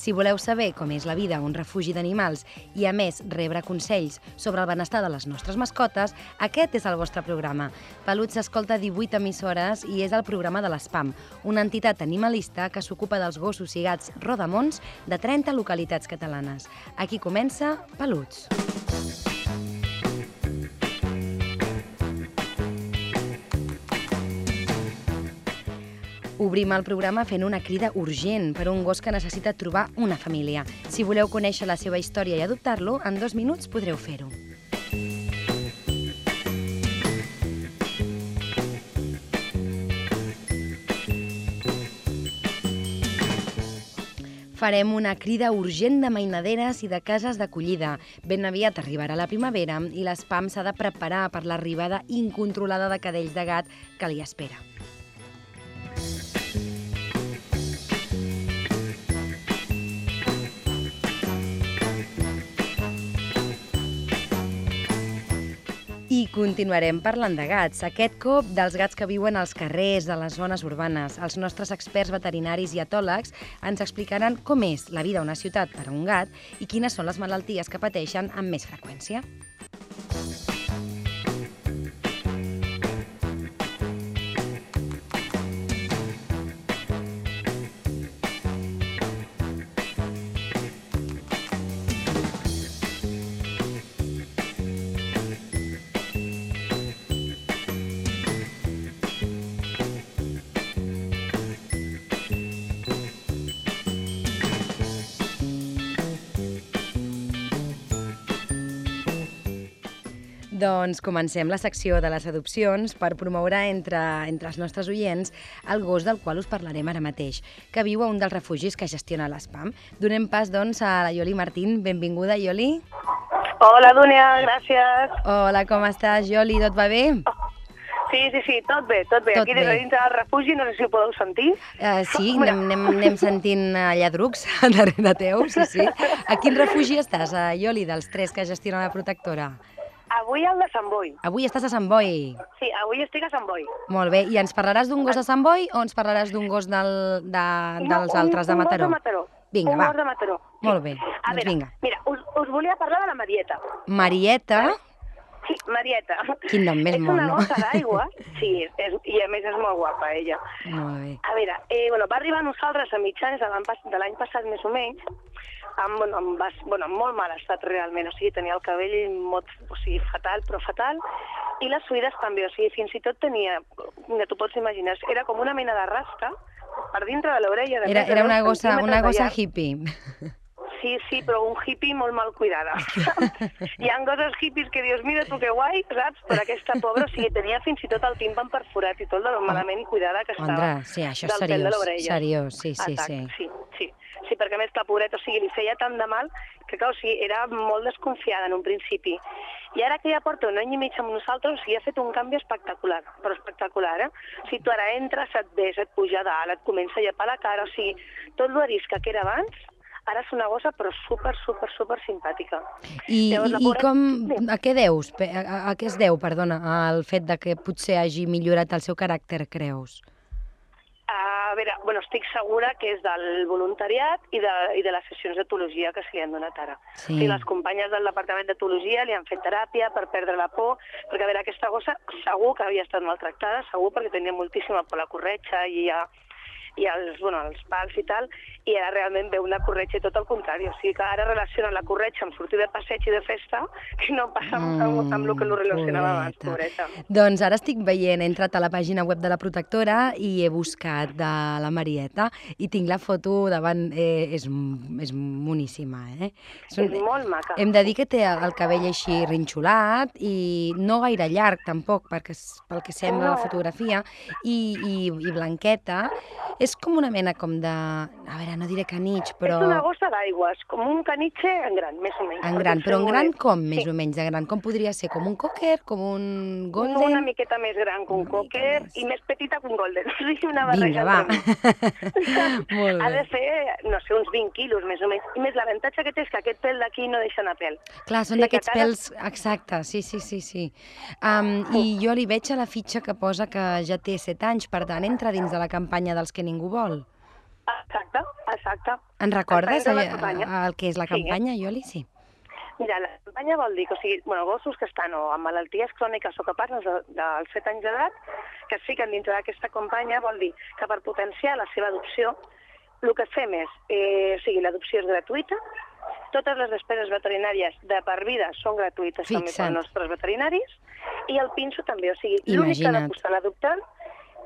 Si voleu saber com és la vida a un refugi d'animals i, a més, rebre consells sobre el benestar de les nostres mascotes, aquest és el vostre programa. Peluts s'escolta 18 emissores i és el programa de l'ESPAM, una entitat animalista que s'ocupa dels gossos i gats rodamons de 30 localitats catalanes. Aquí comença Peluts. Obrim el programa fent una crida urgent per un gos que necessita trobar una família. Si voleu conèixer la seva història i adoptar-lo, en dos minuts podreu fer-ho. Farem una crida urgent de mainaderes i de cases d'acollida. Ben aviat arribarà la primavera i l'espam s'ha de preparar per l'arribada incontrolada de cadells de gat que li espera. I continuarem parlant de gats, aquest cop dels gats que viuen als carrers, a les zones urbanes. Els nostres experts veterinaris i etòlegs ens explicaran com és la vida a una ciutat per a un gat i quines són les malalties que pateixen amb més freqüència. Doncs comencem la secció de les adopcions per promoure entre, entre els nostres oients el gos del qual us parlarem ara mateix, que viu a un dels refugis que gestiona l'ESPAM. Donem pas, doncs, a la Ioli Martín. Benvinguda, Ioli. Hola, Dúnia, gràcies. Hola, com estàs, Ioli? Tot va bé? Sí, sí, sí, tot bé, tot bé. Tot Aquí des de dintre del refugi, no sé si ho podeu sentir. Uh, sí, anem, anem, anem sentint uh, lladrucs darrere teu, sí, sí. A quin refugi estàs, uh, Ioli, dels tres que gestiona la protectora? Avui el de Sant Boi. Avui estàs a Sant Boi. Sí, avui estic a Sant Boi. Molt bé, i ens parlaràs d'un gos de Sant Boi o ens parlaràs d'un gos del, de, dels un, altres de un Mataró? gos de Mataró. Vinga, un va. gos de Mataró. Molt bé, A doncs veure, vinga. mira, us, us volia parlar de la Marieta. Marieta, Sí, Marieta. Quin nom més és mono. una gossa d'aigua, sí, és, i a més és molt guapa, ella. molt bé. A veure, eh, bueno, va arribar a nosaltres a mitjans de l'any passat més o menys, amb, bueno, amb, bas, bueno, amb molt mal estat realment, o sigui, tenia el cabell molt, o sigui, fatal, però fatal, i les suïdes també, o sigui, fins i tot tenia, ja t'ho pots imaginar, era com una mena de rasca per dintre de l'orella. Era, era una gossa, una gossa hippie. Sí, sí, però un hippie molt mal cuidada. Hi ha gosses hippies que dius, mira tu que guai, saps? Però aquesta pobra, o sigui, tenia fins i tot el tímpan perforat i tot de lo malament cuidada que estava. Ondra, sí, això és seriós, seriós, sí, sí, Atac, sí. sí, sí. Sí, perquè més la pobreta, o sigui, li feia tant de mal que, clar, o sigui, era molt desconfiada en un principi. I ara que ja porta un any i mig amb nosaltres, o sigui, ha fet un canvi espectacular, però espectacular, eh? O sigui, tu ara entres, et ves, et puja dalt, et comença a llepar la cara, o sigui, tot l'arisca que era abans, ara és una gossa però super, super, super simpàtica. I, Llavors, la i, i pobra- com, Sí. a què deus, a, a, a què es deu, perdona, el fet de que potser hagi millorat el seu caràcter, creus? A veure, bueno, estic segura que és del voluntariat i de, i de les sessions d'etologia que se li han donat ara. Sí. O sigui, les companyes del departament d'etologia li han fet teràpia per perdre la por, perquè a veure, aquesta gossa segur que havia estat maltractada, segur perquè tenia moltíssima por a la corretxa i a, i els, bueno, els pals i tal, i ara realment veu una corretxa i tot el contrari. O sigui que ara relaciona la corretxa amb sortir de passeig i de festa, que no passa amb, amb, amb el que lo relacionava abans, pobreta. Doncs ara estic veient, he entrat a la pàgina web de la protectora i he buscat de la Marieta i tinc la foto davant, eh, és, és moníssima, eh? És molt maca. Hem de dir que té el cabell així rinxolat i no gaire llarg tampoc, perquè, pel que sembla la No. fotografia, i, i, i blanqueta, És com una mena com de... A veure, no diré canitx, però... És una gossa d'aigües, com un canitxe en gran, més o menys. En gran, però en gran bé. com, més Sí. o menys de gran? Com podria ser? Com un cocker? Com un Una golden? miqueta més gran que un Una cocker més. i més petita que un golden. Una barreja. Vinga, va. Molt Ha de bé. fer, no sé, uns 20 quilos, més o menys. I més, l'avantatge que té és que aquest pèl d'aquí no deixa anar pèl. Clar, són Sí, que d'aquests cada- pèls... Exacte, sí, sí, sí. sí. Um, I jo li veig a la fitxa que posa que ja té 7 anys, per tant, entra dins de la campanya dels que ningú vol. Exacte, exacte. En recordes la eh, el que és la Sí. campanya, Ioli? Sí. Mira, la campanya vol dir que, o sigui, bueno, gossos que estan o amb malalties cròniques o que parlen de, dels 7 anys d'edat, que es fiquen dintre d'aquesta campanya, vol dir que per potenciar la seva adopció, el que fem és, eh, o sigui, l'adopció és gratuïta, totes les despeses veterinàries de per vida són gratuïtes també Fixa't. pels nostres veterinaris, i el pinso també, o sigui, l'únic que ha de costar l'adoptant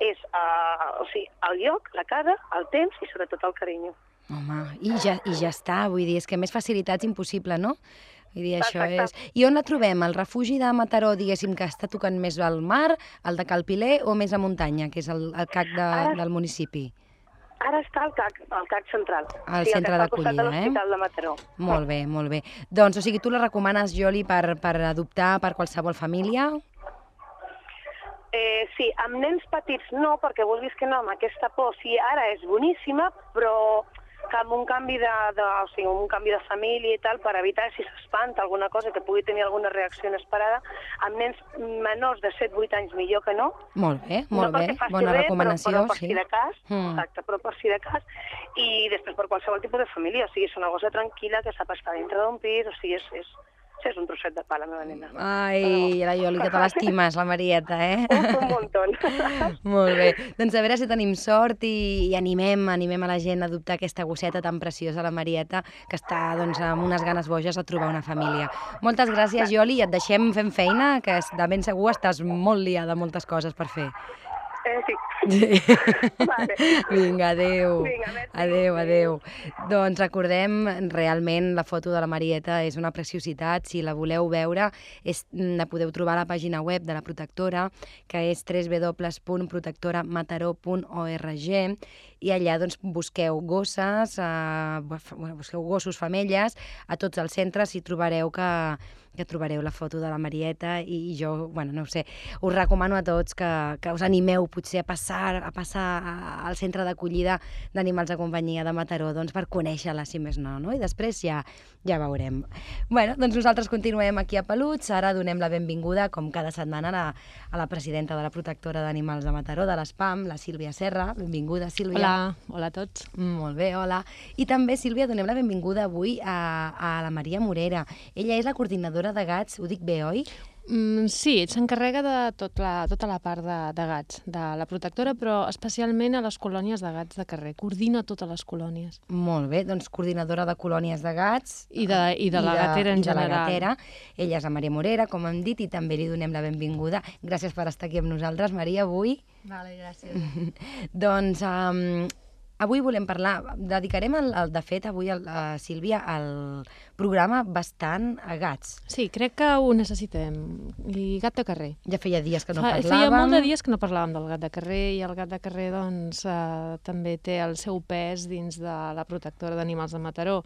és uh, o sigui, el lloc, la casa, el temps i sobretot el carinyo. Home, i ja, i ja està, vull dir, és que més facilitats impossible, no? Vull dir, això és... I on la trobem? El refugi de Mataró, diguéssim, que està tocant més al mar, el de Calpiler, o més a muntanya, que és el, el CAC de, Ara- del municipi? Ara està al CAC, al CAC central. Al sí, el que centre està al costat d'acollida, eh? de Mataró. Molt bé, molt bé. Doncs, o sigui, tu la recomanes, Joli, per, per adoptar per qualsevol família? Eh, sí, amb nens petits no, perquè vulguis que no, amb aquesta por, sí, ara és boníssima, però que amb un canvi de, de, o sigui, un canvi de família i tal, per evitar si s'espanta alguna cosa que pugui tenir alguna reacció inesperada, amb nens menors de 7-8 anys millor que no, Molt bé, molt no bé, bona res, recomanació, però, però per sí. si de cas, Mm. exacte, però per si de cas, i després per qualsevol tipus de família, o sigui, és una cosa tranquil·la que sap estar dintre d'un pis, o sigui, és, és, és un trosset de pa, la meva nena. Ai, la Joli, que te l'estimes, la Marieta, eh? Un muntó. Molt bé. Doncs a veure si tenim sort i, i animem, animem a la gent a adoptar aquesta gosseta tan preciosa, la Marieta, que està doncs, amb unes ganes boges a trobar una família. Moltes gràcies, Joli, i et deixem fent feina, que de ben segur estàs molt liada, moltes coses per fer. Eh, sí. Vale. Vinga, adeu. Vinga, merci. Adeu, adeu. Doncs recordem, realment la foto de la Marieta és una preciositat. Si la voleu veure, és, la podeu trobar a la pàgina web de la protectora, que és www.protectoramataró.org i allà doncs, busqueu gosses, eh, bueno, busqueu gossos femelles a tots els centres i trobareu que, que trobareu la foto de la Marieta i, i jo, bueno, no sé, us recomano a tots que, que us animeu potser a passar, a passar a- al centre d'acollida d'animals de companyia de Mataró, doncs per conèixer-la, si més no, no? I després ja, ja veurem. Bueno, doncs nosaltres continuem aquí a Peluts, ara donem la benvinguda, com cada setmana, a la, a la presidenta de la protectora d'animals de Mataró, de l'ESPAM, la Sílvia Serra. Benvinguda, Sílvia. Hola, hola a tots. Molt bé, hola. I també, Sílvia, donem la benvinguda avui a, a la Maria Morera. Ella és la coordinadora de gats, ho dic bé, oi? Mm, sí, s'encarrega de tot la, tota la part de, de gats, de la protectora, però especialment a les colònies de gats de carrer. Coordina totes les colònies. Molt bé, doncs coordinadora de colònies de gats. I de, i de la gatera en i de la general. gatera. Ella és la Maria Morera, com hem dit, i també li donem la benvinguda. Gràcies per estar aquí amb nosaltres, Maria, avui. Vale, gràcies. doncs um, avui volem parlar, dedicarem, el, el, de fet, avui, el, a Sílvia, el programa bastant a gats. Sí, crec que ho necessitem. I gat de carrer. Ja feia dies que no Fa, parlàvem. feia molt de dies que no parlàvem del gat de carrer i el gat de carrer doncs, eh, també té el seu pes dins de la protectora d'animals de Mataró.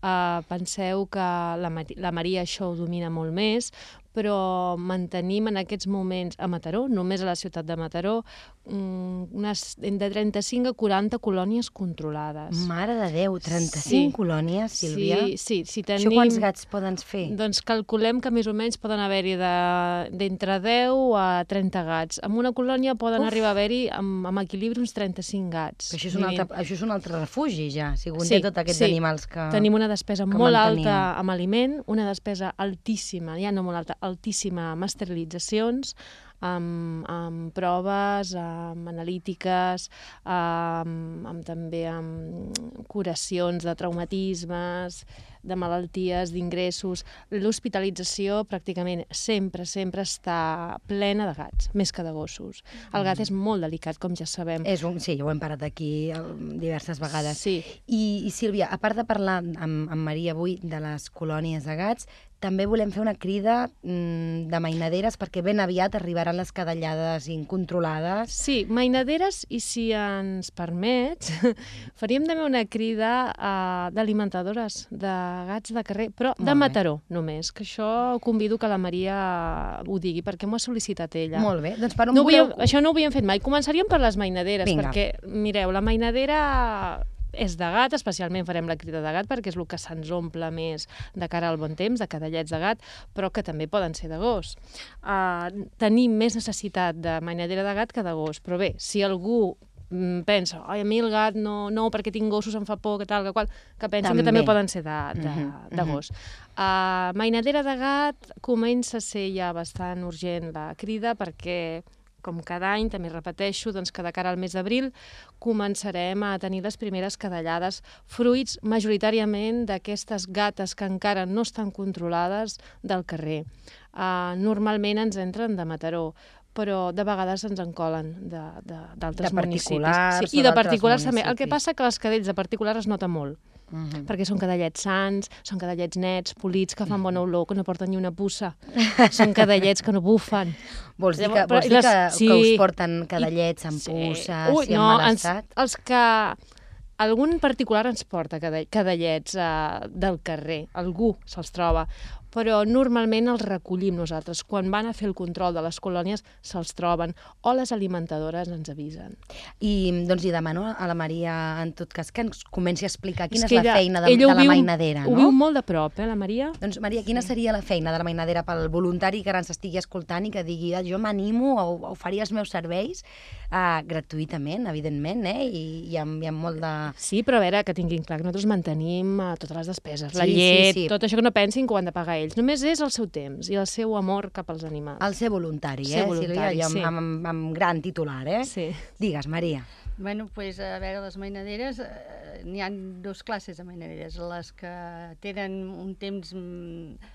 Eh, penseu que la, la Maria això ho domina molt més, però mantenim en aquests moments a Mataró, només a la ciutat de Mataró, mm, unes de 35 a 40 colònies controlades. Mare de Déu, 35 Sí. colònies, Sílvia. Sí, sí, si tenim... Això quants gats poden fer? Doncs calculem que més o menys poden haver-hi de- d'entre 10 a 30 gats. En una colònia poden Uf. arribar a haver-hi amb, amb equilibri uns 35 gats. Però això és, un altre, això és un altre refugi, ja, si conté Sí, tots aquests sí. animals que... Tenim una despesa que molt mantenim. alta amb aliment, una despesa altíssima, ja no molt alta, altíssima amb esterilitzacions, amb, amb proves, amb analítiques, amb, amb també amb curacions de traumatismes, de malalties, d'ingressos. L'hospitalització pràcticament sempre, sempre està plena de gats, més que de gossos. El gat és molt delicat, com ja sabem. És un, sí, ho hem parat aquí diverses vegades. Sí. I, I Sílvia, a part de parlar amb, amb Maria avui de les colònies de gats, també volem fer una crida mm, de mainaderes perquè ben aviat arribarà paren les cadallades incontrolades. Sí, mainaderes i si ens permets, faríem també una crida uh, d'alimentadores de gats de carrer, però Molt de bé. Mataró només, que això convido que la Maria ho digui, perquè m'ho ha sol·licitat ella. Molt bé, doncs per on No voleu... havíem, això no ho havíem fet mai. Començaríem per les mainaderes, Vinga. perquè, mireu, la mainadera és de gat, especialment farem la crida de gat perquè és el que se'ns omple més de cara al bon temps, de cadallets de gat, però que també poden ser de gos. Uh, tenim més necessitat de mainadera de gat que de gos, però bé, si algú mm, pensa, ai, a mi el gat no, no, perquè tinc gossos em fa por, que tal, que qual, que pensin També. que també poden ser de, de, Mhm, de mhm. gos. Uh, mainadera de gat comença a ser ja bastant urgent la crida perquè com cada any, també repeteixo, doncs que de cara al mes d'abril començarem a tenir les primeres cadallades, fruits majoritàriament d'aquestes gates que encara no estan controlades del carrer. Uh, normalment ens entren de Mataró, però de vegades ens en colen d'altres De municipis. Sí, I de particulars també. El que passa que les cadells de particulars es nota molt Mhm. perquè són cadallets sans, són cadallets nets, polits, que fan bona olor, que no porten ni una puça. són cadallets que no bufen. Vols dir que, vols dir les- que, sí. que us porten cadallets amb Sí. pusses Ui, i no, mal ens, estat? els que... Algun particular ens porta cada- cadallets uh, del carrer, algú se'ls troba, però normalment els recollim nosaltres. Quan van a fer el control de les colònies se'ls troben, o les alimentadores ens avisen. I doncs li demano a la Maria, en tot cas, que ens comenci a explicar quina és, la ella- feina de, de la viu- mainadera, Ho no? viu molt de prop, eh, la Maria? Doncs, Maria, quina seria la feina de la mainadera pel voluntari que ara ens estigui escoltant i que digui ah, jo m'animo a, a oferir els meus serveis uh, gratuïtament, evidentment, eh? I, i, amb, i amb molt de... Sí, però a veure, que tinguin clar que nosaltres mantenim uh, totes les despeses, la Sí, sí, llet, sí. tot això que no pensin que ho han de pagar ells. Només és el seu temps i el seu amor cap als animals. El ser voluntari, Ser eh, voluntari? I amb, sí. amb, amb, amb gran titular, eh? Sí. Digues, Maria. Bueno, pues, a veure, les mainaderes, eh, n'hi ha dues classes de mainaderes. Les que tenen un temps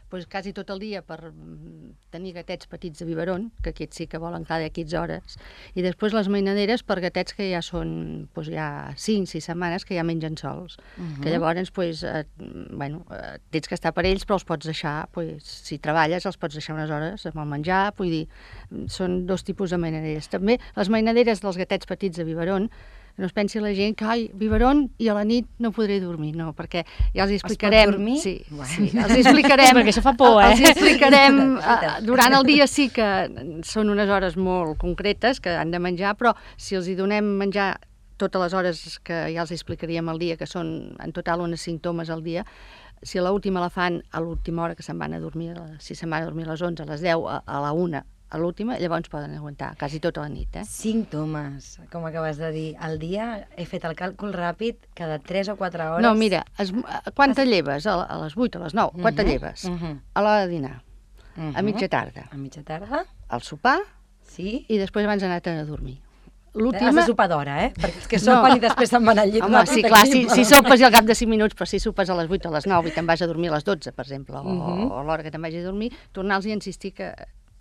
pues, quasi tot el dia per mm, tenir gatets petits de biberon, que aquests sí que volen cada X hores, i després les mainaderes per gatets que ja són pues, ja 5-6 setmanes que ja mengen sols. Uh -huh. Que llavors, pues, eh, bueno, eh, tens que estar per ells, però els pots deixar, pues, si treballes, els pots deixar unes hores amb el menjar, vull dir, mm, són dos tipus de mainaderes. També les mainaderes dels gatets petits de biberon, no es pensi la gent que, ai, biberon i a la nit no podré dormir, no, perquè ja els explicarem... dormir? Sí, Bueno. sí, els explicarem... Perquè això fa por, eh? Els explicarem... Eh, durant el dia sí que són unes hores molt concretes que han de menjar, però si els hi donem menjar totes les hores que ja els explicaríem al dia, que són en total unes 5 tomes al dia, si a l'última la fan a l'última hora que se'n van a dormir, si se'n van a dormir a les 11, a les 10, a, a la 1, a l'última, llavors poden aguantar quasi tota la nit, eh? Símptomes, com acabes de dir. Al dia he fet el càlcul ràpid, cada 3 o 4 hores... No, mira, es, quan te lleves? A, a les 8, a les 9, quan te Mhm, lleves? mhm. A l'hora de dinar, Mhm. a mitja tarda, A mitja tarda, al sopar sí. i després abans d'anar-te'n a dormir. Has L'última... de sopar d'hora, eh? Perquè és que sopen No. i després se'n van al llit. Home, sí, clar, si, si sopes i al cap de 5 minuts, però si sopes a les 8 o a les 9 i te'n vas a dormir a les 12, per exemple, o, Mhm. o a l'hora que te'n vagis a dormir, tornar-los a insistir que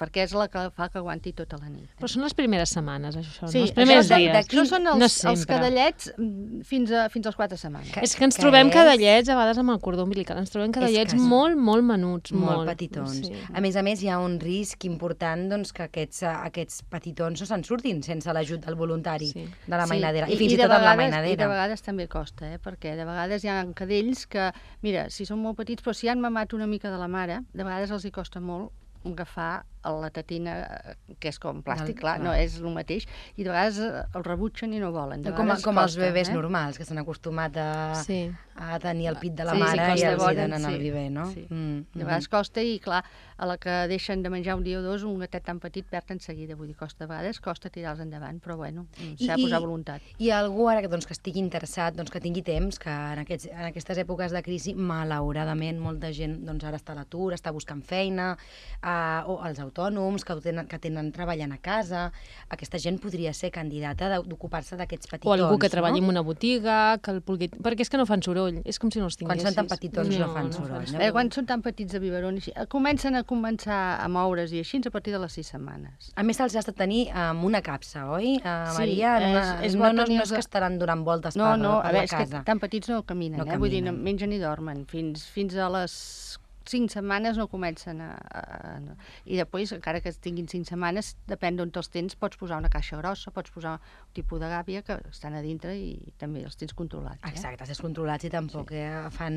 perquè és la que fa que aguanti tota la nit. Però són les primeres setmanes, això, Sí, no? els primers això, dies. Això són els, no els cadallets mm, fins, a, fins als 4 setmanes. Que- És que ens que trobem és- cadallets a vegades amb el cordó umbilical, ens trobem cadallets que és- molt, molt menuts, molt, molt. petitons. Sí. A més a més, hi ha un risc important doncs, que aquests, eh, aquests petitons no se'n surtin sense l'ajut del voluntari Sí. de la mainadera. Sí, I, fins i, de tot amb la vegades- I de mainadera. vegades també costa, eh? perquè de vegades hi ha cadells que, mira, si són molt petits, però si han mamat una mica de la mare, de vegades els hi costa molt agafar la tatina, eh, que és com plàstic, clar, no és el mateix, i de vegades eh, el rebutgen i no volen. De Com, vegades com els bebès eh? normals, que s'han acostumat a, Sí. a tenir el pit de la Sí, sí, mare i costa els hi llavors, donen sí. el biber, no? Sí. Mm, De vegades costa i, clar, a la que deixen de menjar un dia o dos, un gatet tan petit perd en seguida, vull dir, costa, a vegades costa tirar-los endavant, però bueno, s'ha de I- posar voluntat. I algú ara que, doncs, que estigui interessat, doncs, que tingui temps, que en, aquests, en aquestes èpoques de crisi, malauradament, molta gent doncs, ara està a l'atur, està buscant feina, uh, o els autònoms que, ho tenen, que tenen treballant a casa, aquesta gent podria ser candidata de- d'ocupar-se d'aquests petitons, O algú que treballi no? en una botiga, que el pugui... perquè és que no fan soroll, és com si no els Quan tinguessis. són tan petitons no fan soroll, no? Eh, quan són tan petits de biberon, així, eh, comencen a començar a moure's i així a partir de les sis setmanes. A més, se'ls has de tenir amb una capsa, oi, uh, Sí, Maria? És- una, és no, no, no és que a- estaran donant voltes No, per, no, per a veure, la és casa. que tan petits no caminen, No eh? vull dir, no, caminen. mengen i dormen fins, fins a les cinc setmanes no comencen a, a, a... I després, encara que tinguin cinc setmanes, depèn d'on te'ls tens, pots posar una caixa grossa, pots posar un tipus de gàbia que estan a dintre i també els tens controlats. Eh? Exacte, els controlats i tampoc sí. eh, fan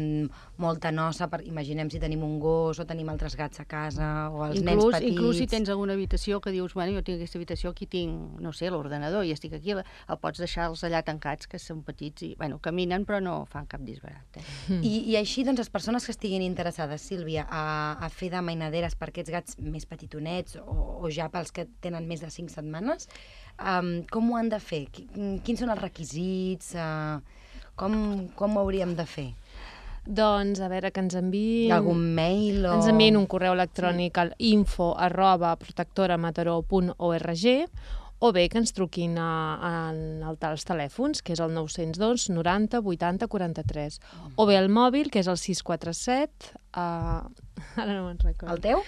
molta nosa. Per, imaginem si tenim un gos o tenim altres gats a casa o els inclús, nens petits. Inclús si tens alguna habitació que dius, bueno, jo tinc aquesta habitació, aquí tinc, no sé, l'ordenador i estic aquí, el pots deixar-los allà tancats, que són petits i, bueno, caminen però no fan cap disbarat. Eh? Mm. I, I així, doncs, les persones que estiguin interessades, Sílvia, a, a fer de mainaderes per aquests gats més petitonets o, o ja pels que tenen més de 5 setmanes, um, com ho han de fer? Quins són els requisits? Uh, com, com ho hauríem de fer? Doncs, a veure, que ens enviïn... Algun mail o... Ens enviïn un correu electrònic sí. al info arroba protectoramataró.org o bé que ens truquin a, a, a, als telèfons, que és el 902 90 80 43, o bé el mòbil, que és el 647... Uh, ara no me'n recordo. El teu?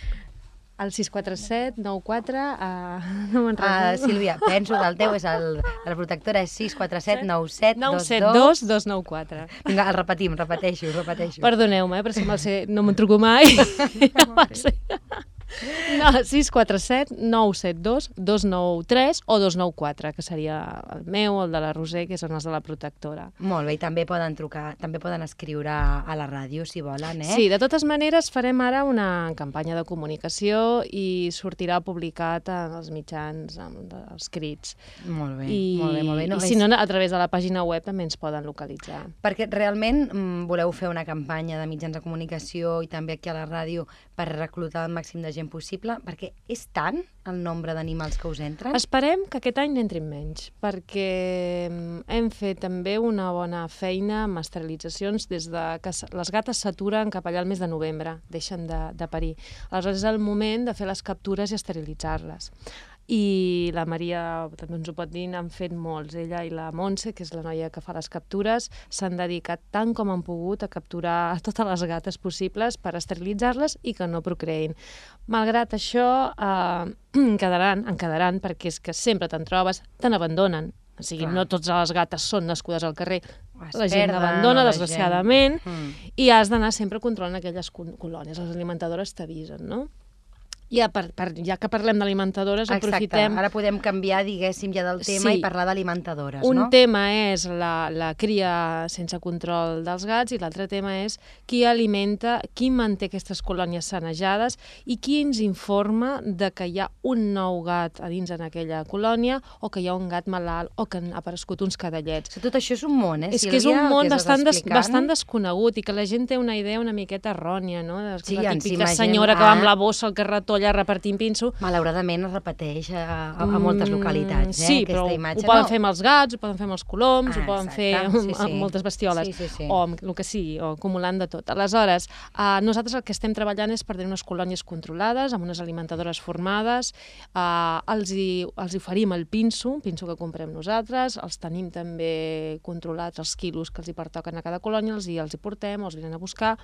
El 647 94... Uh, no me'n recordo. Uh, Sílvia, penso que el teu és el... La protectora és 647 97 972 294. Vinga, el repetim, repeteixo, repeteixo. Perdoneu-me, eh, però si sé, no me'n truco mai. no sé. No, 647 972 293 o 294, que seria el meu, el de la Roser, que són els de la protectora. Molt bé, i també poden trucar, també poden escriure a la ràdio, si volen, eh? Sí, de totes maneres farem ara una campanya de comunicació i sortirà publicat en els mitjans, amb els crits. Molt bé, I, molt bé, molt bé. No, I si no, a través de la pàgina web també ens poden localitzar. Perquè realment mm, voleu fer una campanya de mitjans de comunicació i també aquí a la ràdio per reclutar el màxim de gent possible, perquè és tant el nombre d'animals que us entren? Esperem que aquest any n'entrin menys, perquè mm, hem fet també una bona feina amb esterilitzacions des de que les gates s'aturen cap allà al mes de novembre, deixen de, de parir. Aleshores és el moment de fer les captures i esterilitzar-les i la Maria també ens ho pot dir, n'han fet molts. Ella i la Montse, que és la noia que fa les captures, s'han dedicat tant com han pogut a capturar totes les gates possibles per esterilitzar-les i que no procreïn. Malgrat això, eh, quedaran, en quedaran, perquè és que sempre te'n trobes, te n'abandonen. O sigui, Clar. no totes les gates són nascudes al carrer. la gent abandona, desgraciadament, mm. i has d'anar sempre controlant aquelles colònies. Les alimentadores t'avisen, no? Ja, per, per, ja que parlem d'alimentadores, aprofitem... Ara podem canviar, diguéssim, ja del tema sí. i parlar d'alimentadores, Un no? tema és la, la cria sense control dels gats i l'altre tema és qui alimenta, qui manté aquestes colònies sanejades i qui ens informa de que hi ha un nou gat a dins en aquella colònia o que hi ha un gat malalt o que han aparegut uns cadallets. Tot això és un món, eh, És Sílvia, que és un món bastant, des, bastant desconegut i que la gent té una idea una miqueta errònia, no? De sí, la típica senyora que va amb la bossa al carretó allà repartint pinso. Malauradament es repeteix a, a, a moltes localitats, eh? Sí, Aquesta però imatge, ho poden no? fer amb els gats, ho poden fer amb els coloms, Ah, ho poden exacte, fer amb, sí, sí. amb moltes bestioles, Sí, sí, sí. o amb el que sigui, o acumulant de tot. Aleshores, uh, nosaltres el que estem treballant és per tenir unes colònies controlades, amb unes alimentadores formades, uh, els, hi, els hi oferim el pinso, pinso que comprem nosaltres, els tenim també controlats els quilos que els hi pertoquen a cada colònia, els hi, els hi portem, els venen a buscar,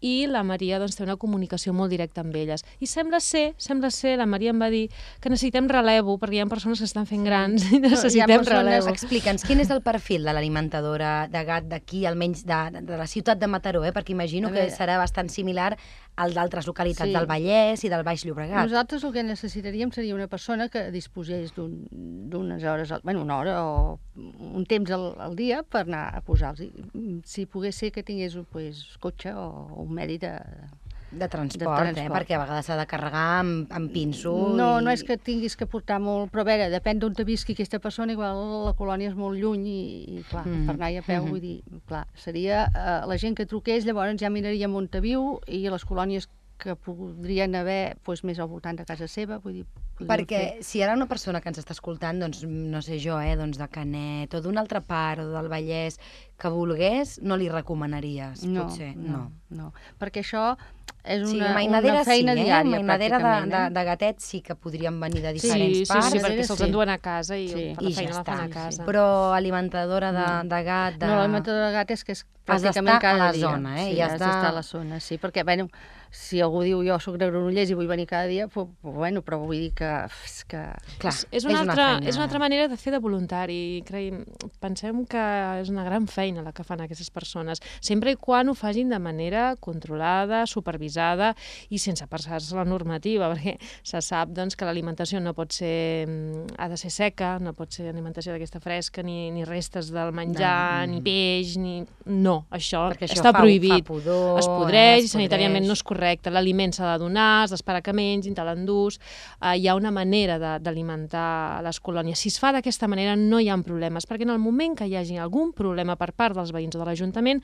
i la Maria doncs, té una comunicació molt directa amb elles. I sembla ser, sembla ser, la Maria em va dir que necessitem relevo, perquè hi ha persones que estan fent grans i necessitem persones- relevo. Explica'ns, quin és el perfil de l'alimentadora de gat d'aquí, almenys de, de la ciutat de Mataró, eh? perquè imagino que serà bastant similar al d'altres localitats Sí. del Vallès i del Baix Llobregat. Nosaltres el que necessitaríem seria una persona que disposés d'un- d'unes hores, al- bueno, una hora o un temps al, al dia per anar a posar-los. I, Si pogués ser que tingués pues, cotxe o un medi de... De transport, de eh? transport. perquè a vegades s'ha de carregar amb, amb pinso. No, i... no és que tinguis que portar molt, però a veure, depèn d'on te visqui aquesta persona, igual la colònia és molt lluny i, i clar, Mm. per anar a peu, Mhm. vull dir, clar, seria eh, la gent que truqués, llavors ja miraríem on te viu i les colònies que podrien haver doncs, més al voltant de casa seva, vull dir, Perquè fer. si ara una persona que ens està escoltant, doncs, no sé jo, eh, doncs de Canet o d'una altra part o del Vallès, que volgués, no li recomanaries, no, potser? no, no, perquè això és Sí, una, mainadera una feina sí, eh? diària, mainadera de, pràcticament. de, eh? de gatets sí que podrien venir de Sí, diferents sí, sí, parts. sí, perquè se'ls sí. enduen a casa i Sí. per la I ja feina la fan a sí, casa. Però alimentadora de, No. de gat... De... No, l'alimentador de gat és que és Has d'estar pràcticament a cada la dia. zona, eh? Sí, I has has de- d'estar a la zona, sí, perquè, bueno, si algú diu jo sóc de Granollers i vull venir cada dia, pues, bueno, però vull dir que... És que... Clar, és, una altra, feina. és una altra manera de fer de voluntari. Creiem, pensem que és una gran feina la que fan aquestes persones, sempre i quan ho facin de manera controlada, supervisada i sense passar-se la normativa, perquè se sap doncs, que l'alimentació no pot ser, mm, ha de ser seca, no pot ser alimentació d'aquesta fresca, ni, ni restes del menjar, No. ni peix, ni... No, això, Perquè això està fa- prohibit. fa pudor, es podreix, es i sanitàriament podreix. no és correcte. L'aliment s'ha de donar, has d'esperar que mengin, te l'endús. Uh, hi ha una manera d'alimentar les colònies. Si es fa d'aquesta manera no hi ha problemes, perquè en el moment que hi hagi algun problema per part dels veïns o de l'Ajuntament,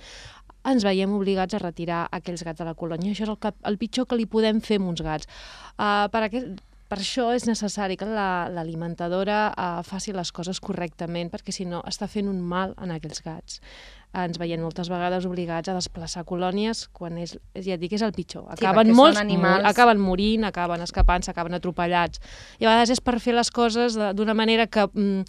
ens veiem obligats a retirar aquells gats de la colònia. Això és el, que, el pitjor que li podem fer amb uns gats. Uh, per, aquest, per això és necessari que la- l'alimentadora uh, faci les coses correctament, perquè si no està fent un mal en aquells gats. Ens veiem moltes vegades obligats a desplaçar colònies quan és, ja et dic, és el pitjor. Sí, Acaben perquè molts, animals- acaben morint, acaben escapant, s'acaben atropellats. I a vegades és per fer les coses d'una manera que mm,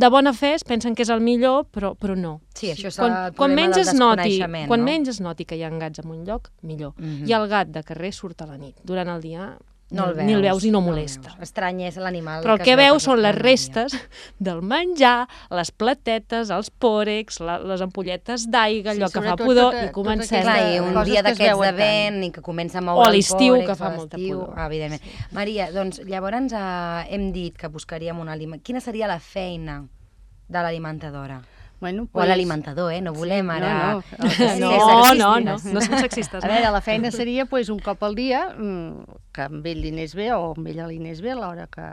de bona fe es pensen que és el millor, però, però no. Sí, això és quan, el quan menys del es noti, desconeixement, quan no? menys es noti que hi ha gats en un lloc, millor. Mhm. I el gat de carrer surt a la nit. Durant el dia No el veus. ni el veus i no molesta. veus. Estrany és l'animal Però el que veu veus són les tot restes del menjar, les platetes, els pòrex, la, les ampolletes d'aigua, Sí, allò que fa pudor, tota- i comencem... tota Clar, i un dia que es d'aquests de vent i que comença a moure O a l'estiu, que fa molta pudor. Evidentment. Maria, doncs llavors eh, hem dit que buscaríem un aliment. Quina seria la feina de l'alimentadora? Bueno, O a l'alimentador, eh? No volem ara... no, no. No, no, no, no som sexistes. A no. veure, la feina seria pues, un cop al dia mm, que amb ell li anés bé o amb ella li anés bé a l'hora que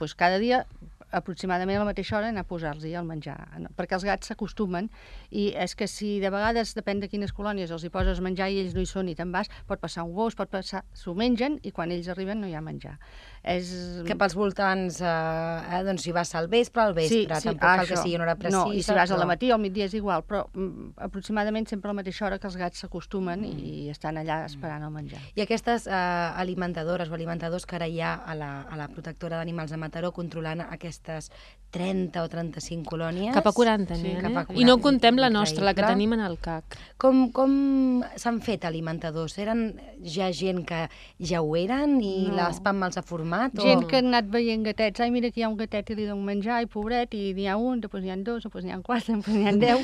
pues, cada dia aproximadament a la mateixa hora anar a posar-los el menjar, no? perquè els gats s'acostumen i és que si de vegades, depèn de quines colònies, els hi poses menjar i ells no hi són i te'n vas, pot passar un gos, pot passar... s'ho mengen i quan ells arriben no hi ha menjar. És... Que pels voltants, eh, eh, doncs si vas al vespre, al vespre, tampoc cal que sigui una hora precisa. No, i si vas però- matí o al migdia és igual, però mm, aproximadament sempre a la mateixa hora que els gats s'acostumen i estan allà esperant el menjar. I aquestes eh, alimentadores o alimentadors que ara hi ha a la, a la protectora d'animals de Mataró controlant aquestes 30 o 35 colònies... Cap a 40, Sí, sí, cap a I no 40, contem la nostra, la que tenim en el CAC. Com, com s'han fet alimentadors? Eren ja gent que ja ho eren i No. l'espam els ha format? Gent o... que han anat veient gatets, ai, mira que hi ha un gatet i li dono menjar, i pobret, i n'hi ha un, després n'hi ha dos, després n'hi ha quatre, després n'hi ha deu,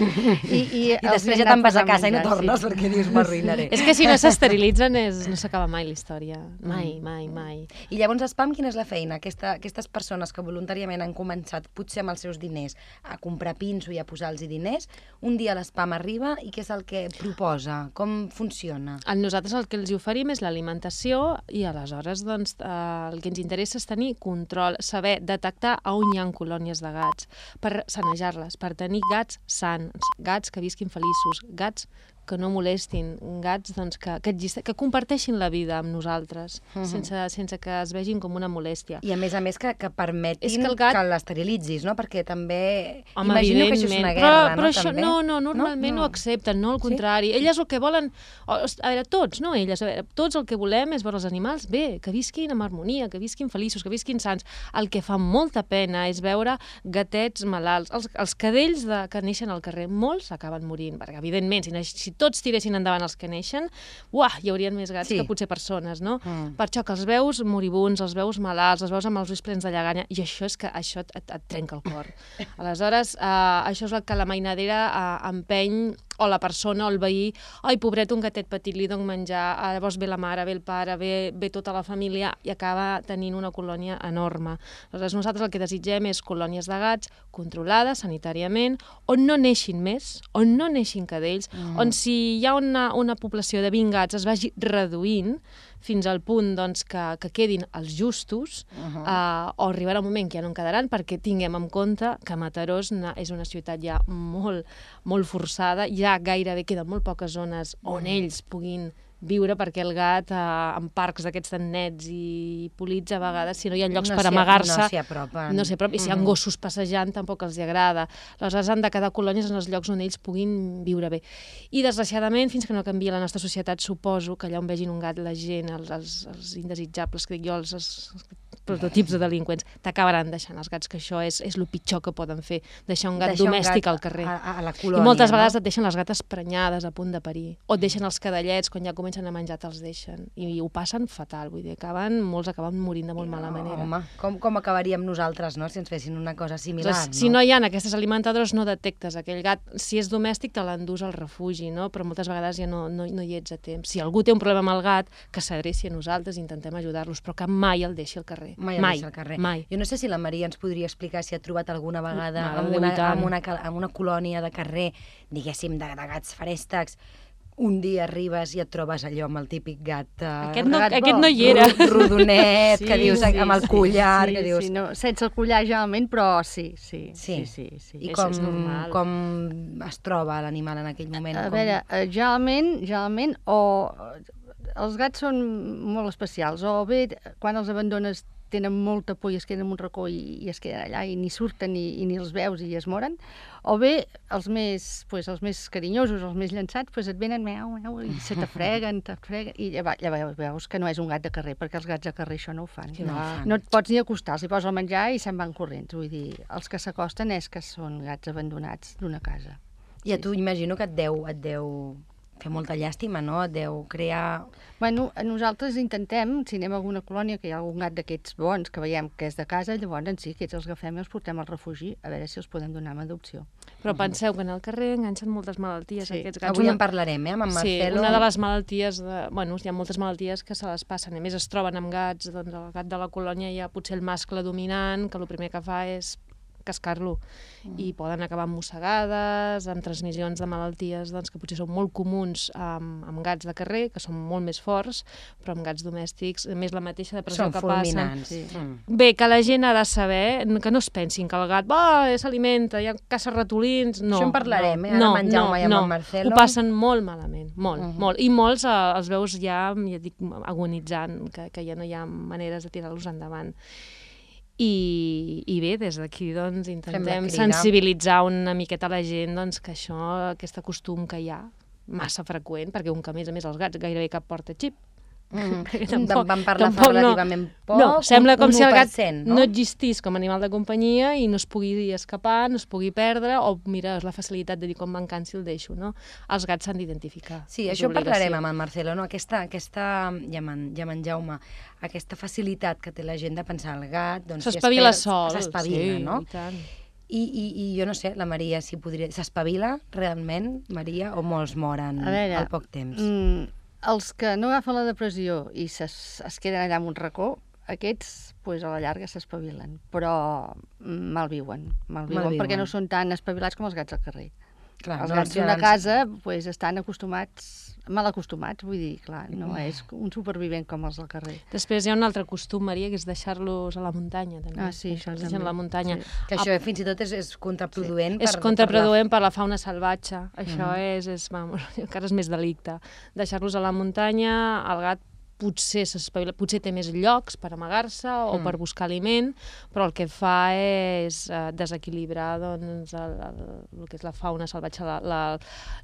i, i, I després ja te'n vas a casa i no menjar, tornes perquè dius m'arruïnaré. És que si no s'esterilitzen és... no s'acaba mai la història. Mai, mai, mai. I llavors, Espam, quina és la feina? Aquesta, aquestes persones que voluntàriament han començat, potser amb els seus diners, a comprar pinso i a posar-los diners, un dia l'Espam arriba i què és el que proposa? Com funciona? A nosaltres el que els oferim és l'alimentació i aleshores doncs, eh, el que ens interessa és tenir control, saber detectar a on hi ha colònies de gats, per sanejar-les, per tenir gats sants, gats que visquin feliços, gats que no molestin, gats doncs, que, que, que comparteixin la vida amb nosaltres, uh -huh. sense, sense que es vegin com una molèstia. I a més a més que, que permetin És que el gat- que l'esterilitzis, no? Perquè també... Home, Imagino que això és una guerra, però, però no? això, també? no, no, normalment no? ho accepten, no al contrari. Elles el que volen... A veure, tots, no elles, a veure, tots el que volem és veure els animals bé, que visquin amb harmonia, que visquin feliços, que visquin sants. El que fa molta pena és veure gatets malalts. Els, els cadells de, que neixen al carrer, molts acaben morint, perquè evidentment, si, neix, si tots tiressin endavant els que neixen, uah, hi haurien més gats Sí. sí. que potser persones, no? Mm. Per això que els veus moribuns, els veus malalts, els veus amb els ulls plens de lleganya, i això és que això et, et, et trenca el cor. Aleshores, eh, això és el que la mainadera eh, empeny o la persona o el veí, ai, pobret, un gatet petit, li dono menjar, llavors ve la mare, ve el pare, ve, ve tota la família i acaba tenint una colònia enorme. Aleshores, nosaltres el que desitgem és colònies de gats controlades sanitàriament, on no neixin més, on no neixin cadells, mm. on si hi ha una, una població de 20 gats es vagi reduint fins al punt doncs, que, que quedin els justos, uh -huh. uh, o arribarà un moment que ja no en quedaran, perquè tinguem en compte que Mataró és una, ciutat ja molt, molt forçada, ja gairebé queden molt poques zones on ells puguin viure perquè el gat eh, en parcs d'aquests tan nets i polits a vegades, si no hi ha llocs No per amagar-se, no s'hi apropen. no s'hi apropen. I si hi ha Mhm. gossos passejant tampoc els hi agrada. Aleshores han de quedar colònies en els llocs on ells puguin viure bé. I desgraciadament, fins que no canvia la nostra societat, suposo que allà on vegin un gat la gent, els, els, els indesitjables, que dic jo, els, els, prototips de delinqüents, t'acabaran deixant els gats, que això és, és el pitjor que poden fer, deixar un gat Deixar un domèstic gat al carrer. A, a la colònia, I moltes no? vegades et deixen les gates prenyades a punt de parir. O et deixen els cadallets, quan ja comencen a menjar te'ls deixen. I, ho passen fatal, vull dir, acaben, molts acaben morint de molt mala manera. Home, com, com acabaríem nosaltres, no?, si ens fessin una cosa similar, Aleshores, si no hi ha aquestes alimentadores, no detectes aquell gat. Si és domèstic, te l'endús al refugi, no? però moltes vegades ja no, no, no hi ets a temps. Si algú té un problema amb el gat, que s'adreci a nosaltres, intentem ajudar-los, però que mai el deixi al carrer. Mai, el mai, deixa al carrer. mai. Jo no sé si la Maria ens podria explicar si ha trobat alguna vegada Mare de una, en, una, en una colònia de carrer, diguéssim, de, de gats ferèstecs, un dia arribes i et trobes allò amb el típic gat... Uh, Aquest no, gat aquest bo. no hi era. rodonet, Sí, que dius sí, amb el collar, sí, que dius... Sí, no, sense el collar generalment, però sí, sí. Sí. sí, sí, sí. I com, és com es troba l'animal en aquell moment? A com... veure, eh, generalment, generalment, o eh, els gats són molt especials, o bé quan els abandones tenen molta por i es queden en un racó i, i es queden allà i ni surten i, i ni els veus i es moren, o bé els més, pues, els més carinyosos, els més llançats, pues, et venen meu, meu, i se t'afreguen, t'afreguen, i llavors, veus que no és un gat de carrer, perquè els gats de carrer això no ho fan. Sí, no ho fan. no et pots ni acostar, els hi poses el menjar i se'n van corrents. Vull dir, els que s'acosten és que són gats abandonats d'una casa. I a tu imagino que et deu, et deu fer molta llàstima, no? Et deu crear... Bueno, nosaltres intentem, si anem a alguna colònia que hi ha algun gat d'aquests bons que veiem que és de casa, llavors sí, aquests els agafem i els portem al refugi a veure si els podem donar en adopció. Però penseu que en el carrer enganxen moltes malalties, Sí. aquests gats. Avui Una- en parlarem, eh, amb en Sí, Marcelo. una de les malalties, de, bueno, hi ha moltes malalties que se les passen. A més, es troben amb gats, doncs el gat de la colònia hi ha potser el mascle dominant, que el primer que fa és cascar-lo i poden acabar amb mossegades, amb transmissions de malalties doncs, que potser són molt comuns amb, amb gats de carrer, que són molt més forts, però amb gats domèstics, a més la mateixa depressió Són que fulminants. Sí. Mm. Bé, que la gent ha de saber, que no es pensin que el gat va, s'alimenta, ja caça ratolins... No, Això en parlarem, no, eh, ara no, amb en Jaume no, i amb no. Marcelo. Ho passen molt malament, molt, Mhm. uh -huh. molt. I molts eh, els veus ja, ja dic, agonitzant, que, que ja no hi ha maneres de tirar-los endavant. I, I bé, des d'aquí doncs, intentem sensibilitzar una miqueta la gent doncs, que això, aquest costum que hi ha, massa freqüent, perquè un que a més a més els gats gairebé cap porta xip, Mm. Tampoc, vam parlar tampoc fa relativament poc, no, sembla com un si el gat 1%, no? no existís com a animal de companyia i no es pugui escapar, no es pugui perdre, o mira, és la facilitat de dir com me'n cansi el deixo, no? Els gats s'han d'identificar. Sí, això obligació. parlarem amb en Marcelo, no? Aquesta, aquesta ja amb en, ja amb en Jaume, aquesta facilitat que té la gent de pensar el gat... Doncs, si es S'espavila perd, sol. S'espavila, sí, no? I tant. I, i, I jo no sé, la Maria, si podria... S'espavila realment, Maria, o molts moren veure, al poc temps? Mm, els que no agafen la depressió i es, es queden allà en un racó, aquests, pues, a la llarga s'espavilen, però mm, malviuen, malviuen, Malviuen. perquè no són tan espavilats com els gats al carrer. Clar, els no, gats d'una casa pues, estan acostumats, mal acostumats, vull dir, clar, no és un supervivent com els del carrer. Després hi ha un altre costum, Maria, que és deixar-los a la muntanya, també. Ah, sí, això els deixen a la també. muntanya. Sí. Que això fins i tot és, és contraproduent. És per, contraproduent per la fauna salvatge. Això Mhm. és, és vamos, encara és més delicte. Deixar-los a la muntanya, el gat potser s'espavila, potser té més llocs per amagar-se o Mm. per buscar aliment, però el que fa és eh, desequilibrar doncs, el, el, el que és la fauna salvatge, la, la,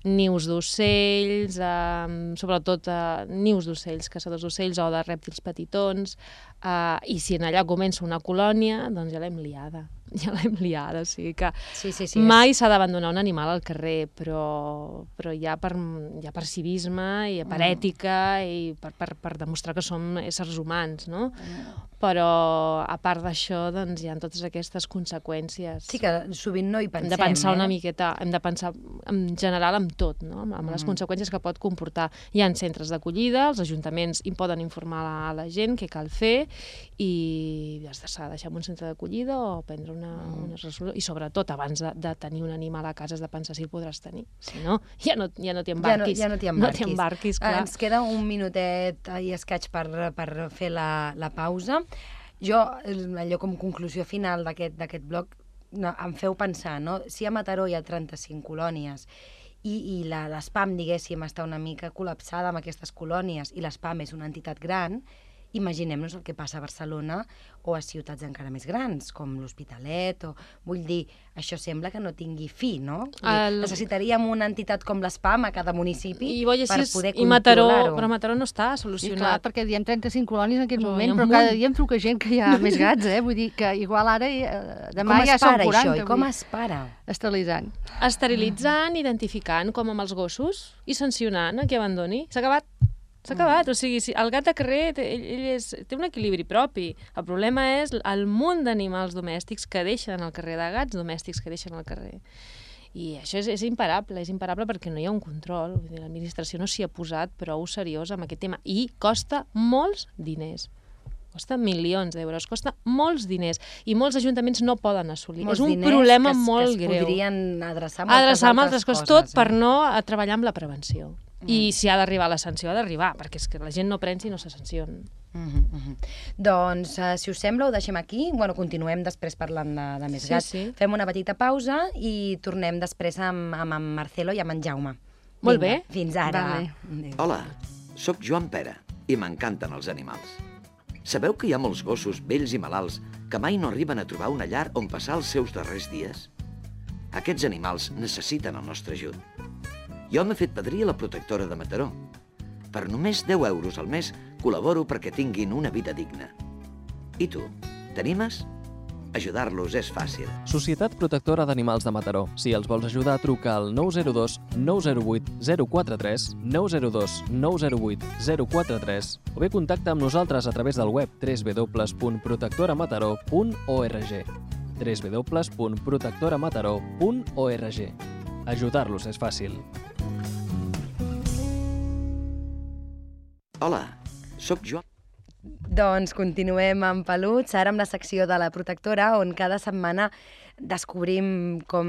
nius d'ocells, eh, sobretot eh, nius d'ocells, caçadors d'ocells o de rèptils petitons, eh, i si en allà comença una colònia, doncs ja l'hem liada, ja l'hem liada, o sigui que Sí, sí, sí. Mai s'ha d'abandonar un animal al carrer, però, però ja, per, ja per civisme i per Mm. ètica i per, per, per demostrar que som éssers humans, no? Mm. Però, a part d'això, doncs, hi ha totes aquestes conseqüències. Sí que sovint no hi pensem, hem de pensar eh? una miqueta, hem de pensar en general amb tot, no? amb, amb les Mm. conseqüències que pot comportar. Hi ha centres d'acollida, els ajuntaments hi poden informar a la, la gent què cal fer i s'ha de deixar en un centre d'acollida o prendre una, Mm. una resolució. I sobretot, abans de, de tenir un animal a casa, has de pensar si el podràs tenir. Si no, ja no, ja no t'hi Ja no, embarquis. ja no t'hi No embarquis. t'hi embarquis, Ah, clar. ens queda un minutet i escaig per, per fer la, la pausa. Jo, allò com conclusió final d'aquest bloc, no, em feu pensar, no? Si a Mataró hi ha 35 colònies i, i l'ESPAM, diguéssim, està una mica col·lapsada amb aquestes colònies i l'ESPAM és una entitat gran, imaginem-nos el que passa a Barcelona o a ciutats encara més grans, com l'Hospitalet, o... Vull dir, això sembla que no tingui fi, no? El- Necessitaríem una entitat com l'ESPAM a cada municipi I voy per poder i Mataró, controlar-ho. però Mataró no està Sí, clar, solucionat. perquè diem 35 colònies en aquest moment, però cada dia em truca gent que hi ha més gats, eh? Vull dir que igual ara, eh, demà com ja es són para 40. això? I com es para? Esterilitzant. Esterilitzant, identificant, com amb els gossos, i sancionant a qui abandoni. S'ha acabat. S'ha acabat. O sigui, si el gat de carrer té, ell, ell és, té un equilibri propi. El problema és el munt d'animals domèstics que deixen al carrer, de gats domèstics que deixen al carrer. I això és, és imparable, és imparable perquè no hi ha un control. L'administració no s'hi ha posat prou seriós amb aquest tema i costa molts diners. Costa milions d'euros, costa molts diners i molts ajuntaments no poden assolir. Molts és un problema que, molt que es greu podrien adreçar a moltes adreçar amb altres altres coses, coses, tot per eh? no a treballar amb la prevenció. I si ha d'arribar la sanció, ha d'arribar, perquè és que la gent no pren si no se sanciona. Uh -huh, uh -huh. Doncs, uh, si us sembla, ho deixem aquí. Bueno, continuem després parlant de, de més Sí, gats. sí. Fem una petita pausa i tornem després amb, amb en Marcelo i amb en Jaume. Molt Vinga, bé. Fins ara. Vale. Adéu. Hola, sóc Joan Pera i m'encanten els animals. Sabeu que hi ha molts gossos vells i malalts que mai no arriben a trobar una llar on passar els seus darrers dies? Aquests animals necessiten el nostre ajut. Jo m'he fet padrí a la protectora de Mataró. Per només 10 euros al mes col·laboro perquè tinguin una vida digna. I tu, t'animes? Ajudar-los és fàcil. Societat Protectora d'Animals de Mataró. Si els vols ajudar, truca al 902 908 043 902 908 043 o bé contacta amb nosaltres a través del web www.protectoramataró.org www.protectoramataró.org Ajudar-los és fàcil. Hola, sóc Joan... Doncs continuem amb Peluts, ara amb la secció de la protectora, on cada setmana descobrim com,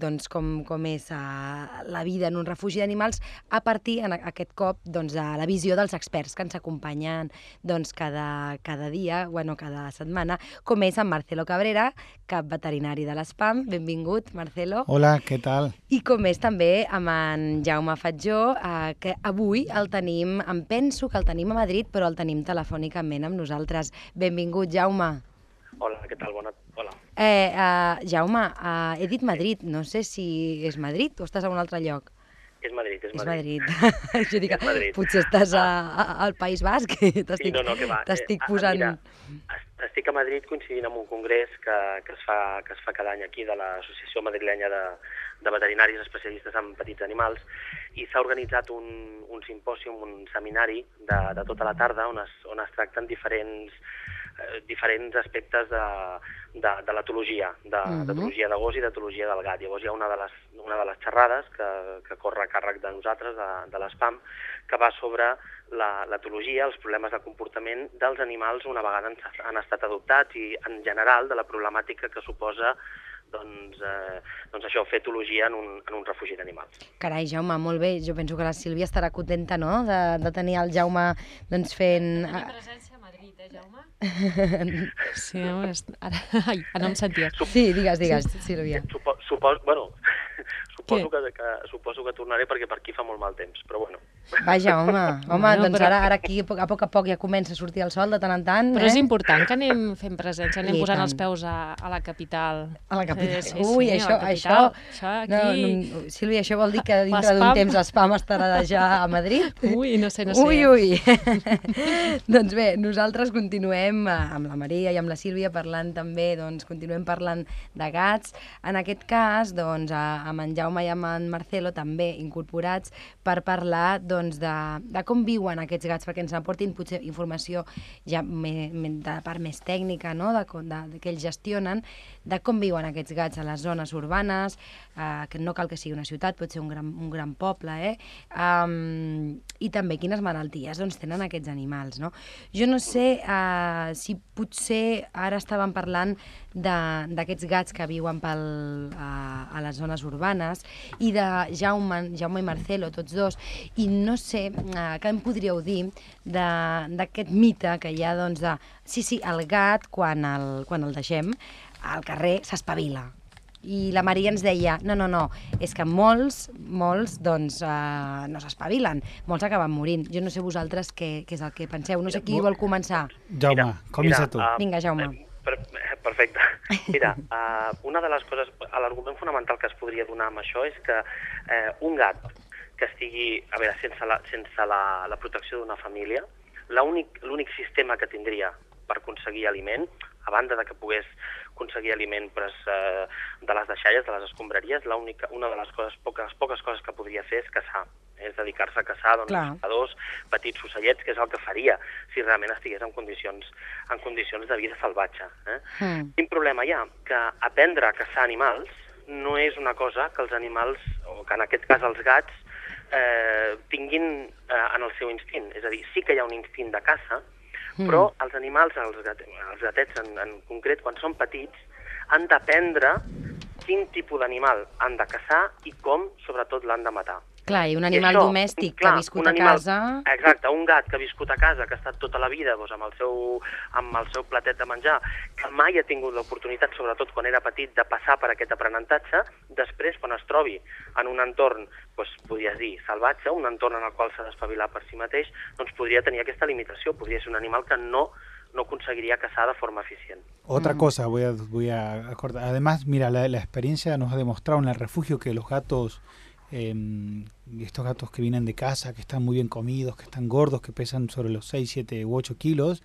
doncs, com, com és uh, la vida en un refugi d'animals a partir, en aquest cop, doncs, de la visió dels experts que ens acompanyen doncs, cada, cada dia, bueno, cada setmana, com és en Marcelo Cabrera, cap veterinari de l'ESPAM. Benvingut, Marcelo. Hola, què tal? I com és també amb en Jaume Fatjó, eh, que avui el tenim, em penso que el tenim a Madrid, però el tenim telefònicament amb nosaltres. Benvingut, Jaume. Hola, què tal? Bona... Eh, uh, Jaume, uh, he dit Madrid, no sé si és Madrid o estàs a un altre lloc. És Madrid, és És Madrid. Madrid. jo dic, És Madrid. potser estàs a, a, al País Basc, Sí, t'estic no, no, que t'estic Eh, ah, posant... Mira, est- estic a Madrid coincidint amb un congrés que, que, es fa, que es fa cada any aquí de l'Associació Madrilenya de, de Veterinaris Especialistes en Petits Animals i s'ha organitzat un, un simpòsium, un seminari de, de tota la tarda on es, on es tracten diferents eh, diferents aspectes de, de, de l'etologia, de, Mhm. uh d'etologia de gos i d'etologia del gat. Llavors hi ha una de les, una de les xerrades que, que corre a càrrec de nosaltres, de, de l'ESPAM, que va sobre la- l'etologia, els problemes de comportament dels animals una vegada han, han estat adoptats i en general de la problemàtica que suposa doncs, eh, doncs això, fer etologia en un, en un refugi d'animals. Carai, Jaume, molt bé. Jo penso que la Sílvia estarà contenta, no?, de, de tenir el Jaume doncs, fent... Tenim presència a Madrid, eh, Jaume? Sí, no, és... ara, ai, ara no em sentia. Sí, digues, digues, Sílvia. Supo, supos, bueno, suposo que, que, suposo que tornaré perquè per aquí fa molt mal temps, però bueno. Vaja, home, home Bueno, doncs però- ara, ara aquí a poc, a poc a poc ja comença a sortir el sol de tant en tant, Però eh? és important que anem fent presència, anem I posant tant. els peus a, a la capital. A la capital. Sí, sí, Ui, sí, a això, la això... capital. Això aquí... No, no, Sílvia, això vol dir que dintre d'un temps l'espam estarà ja a Madrid? Ui, no sé, no sé. Ui, ui. doncs bé, nosaltres continuem amb la Maria i amb la Sílvia parlant també, doncs continuem parlant de gats. En aquest cas, doncs, a- amb en Jaume i amb en Marcelo també incorporats per parlar doncs, de, de com viuen aquests gats, perquè ens aportin potser informació ja me, me, de part més tècnica, no? de, de, de, que ells gestionen, de com viuen aquests gats a les zones urbanes, eh, que no cal que sigui una ciutat, pot ser un gran, un gran poble, eh? Um, i també quines malalties doncs, tenen aquests animals. No? Jo no sé uh, si potser ara estàvem parlant d'aquests gats que viuen pel, uh, a les zones urbanes i de Jaume, Jaume i Marcelo, tots dos, i no sé uh, què em podríeu dir de- d'aquest mite que hi ha doncs, de... Sí, sí, el gat, quan el, quan el deixem al carrer, s'espavila. I la Maria ens deia, no, no, no, és que molts, molts, doncs, uh, no s'espavilen, molts acaben morint. Jo no sé vosaltres què, què és el que penseu, no sé qui vol començar. Jaume, comença tu. ah, Vinga, Jaume. eh, per, eh, perfecte. Mira, uh, una de les coses, l'argument fonamental que es podria donar amb això és que eh, un gat que estigui, a veure, sense la, sense la, la protecció d'una família, l'únic sistema que tindria per aconseguir aliment, a banda de que pogués aconseguir aliment pues, eh, de les deixalles, de les escombraries, una de les coses, poques, poques coses que podria fer és caçar, és dedicar-se a caçar doncs, Clar. caçadors, petits ocellets, que és el que faria si realment estigués en condicions, en condicions de vida salvatge. Eh? Mm. Quin problema hi ha? Que aprendre a caçar animals no és una cosa que els animals, o que en aquest cas els gats, eh, tinguin eh, en el seu instint. És a dir, sí que hi ha un instint de caça, Mm. però els animals, els, gat, els gatets en, en concret, quan són petits, han d'aprendre quin tipus d'animal han de caçar i com, sobretot, l'han de matar. Clar, i un I animal això, domèstic que clar, ha viscut un a animal- casa... Exacte, un gat que ha viscut a casa, que ha estat tota la vida doncs, amb, el seu, amb el seu platet de menjar, que mai ha tingut l'oportunitat, sobretot quan era petit, de passar per aquest aprenentatge, després, quan es trobi en un entorn, doncs, podries dir, salvatge, un entorn en el qual s'ha d'espavilar per si mateix, doncs podria tenir aquesta limitació, podria ser un animal que no no aconseguiría caçar de forma eficient. Otra cosa voy a, voy a acordar. Además, mira, la, la experiencia nos ha demostrado en el refugio que los gatos, eh, estos gatos que vienen de casa, que están muy bien comidos, que están gordos, que pesan sobre los 6, 7 u 8 kilos,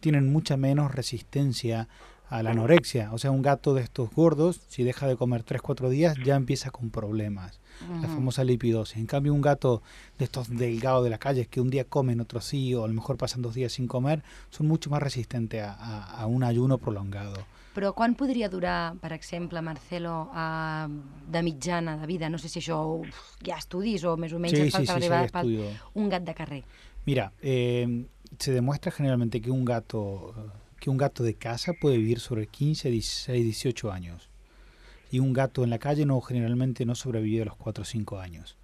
tienen mucha menos resistencia a la anorexia. O sea, un gato de estos gordos, si deja de comer 3, 4 días, ya empieza con problemas. La famosa lipidosis. En cambio, un gato de estos delgados de la calle, que un día comen, otro sí, o a lo mejor pasan dos días sin comer, son mucho más resistentes a, a- a un ayuno prolongado. Però quan podria durar, per exemple, Marcelo, uh, de mitjana de vida? No sé si això uf, hi ha estudis o més o menys Sí, et sí, falta sí, sí, arribar pel- estudio. un gat de carrer. Mira, eh, se demuestra generalmente que un gato que un gato de casa puede vivir sobre 15, 16, 18 años. Y un gato en la calle no generalmente no sobrevive a los 4 o 5 años.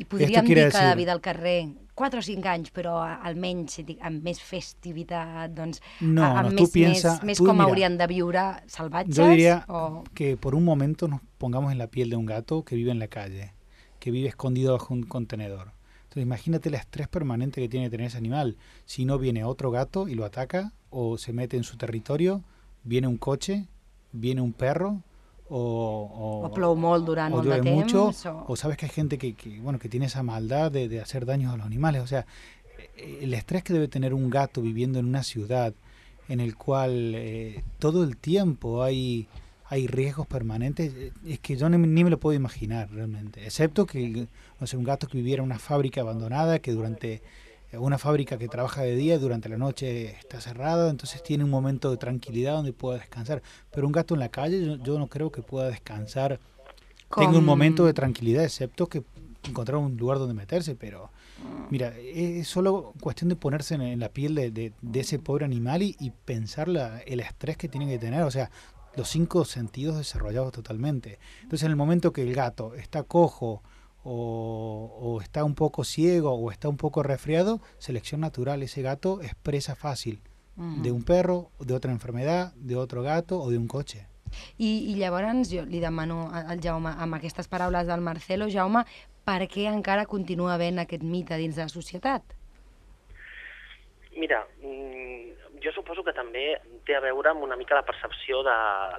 I podríem dir que la decir- vida al carrer, 4 o 5 anys, però almenys amb més festivitat, doncs, No, a- amb no, més, piensa- més, com mira, haurien de viure salvatges? Yo diría o... que por un momento nos pongamos en la piel de un gato que vive en la calle, que vive escondido bajo un contenedor. Entonces imagínate el estrés permanente que tiene que tener ese animal. Si no viene otro gato y lo ataca o se mete en su territorio, viene un coche, viene un perro o, O plou molt durant o molt de llueve mucho, o- o sabes que hay gente que, que, bueno que tiene esa maldad de, de hacer daños a los animales. O sea, eh, el estrés que debe tener un gato viviendo en una ciudad en el cual eh, todo el tiempo hay hay riesgos permanentes, eh, es que yo ni, ni me lo puedo imaginar realmente, excepto que, no sé, un gato que viviera en una fábrica abandonada, que durante una fábrica que trabaja de día y durante la noche está cerrada, entonces tiene un momento de tranquilidad donde pueda descansar. Pero un gato en la calle yo, yo no creo que pueda descansar. Tenga un momento de tranquilidad, excepto que encontrar un lugar donde meterse, pero mira, es solo cuestión de ponerse en, en la piel de, de- de ese pobre animal y, y pensar la- el estrés que tiene que tener, o sea, los cinco sentidos desarrollados totalmente. Entonces, en el momento que el gato está cojo o, o está un poco ciego o está un poco resfriado, selección natural, ese gato es presa fácil Mhm. de un perro, de otra enfermedad, de otro gato o de un coche. I, I llavors jo li demano al Jaume, amb aquestes paraules del Marcelo, Jaume, per què encara continua havent aquest mite dins de la societat? Mira, mm, jo suposo que també té a veure amb una mica la percepció de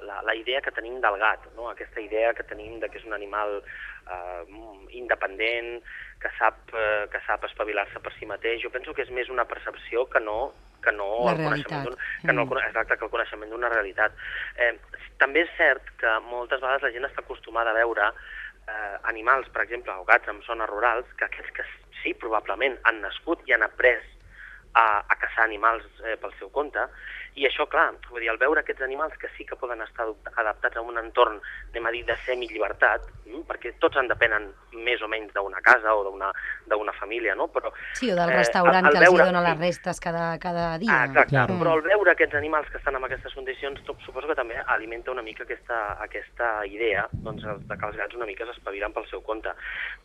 la, la idea que tenim del gat, no? aquesta idea que tenim de que és un animal eh, independent, que sap, eh, que sap espavilar-se per si mateix. Jo penso que és més una percepció que no que no La el coneixement que no el, Mm. exacte, que el coneixement d'una realitat. Eh, també és cert que moltes vegades la gent està acostumada a veure eh, animals, per exemple, o gats en zones rurals, que aquests que sí, probablement han nascut i han après a, a caçar animals eh, pel seu compte, i això, clar, vull dir, al veure aquests animals que sí que poden estar adaptats a un entorn, anem a dir, de semillibertat, mm, perquè tots en depenen més o menys d'una casa o d'una d'una família, no? Però, Sí, o del eh, restaurant al que els veure- dona les restes cada, cada dia. Ah, exacte, Claro. però al veure aquests animals que estan en aquestes condicions, suposo que també alimenta una mica aquesta, aquesta idea doncs, de que els gats una mica s'espavilen pel seu compte.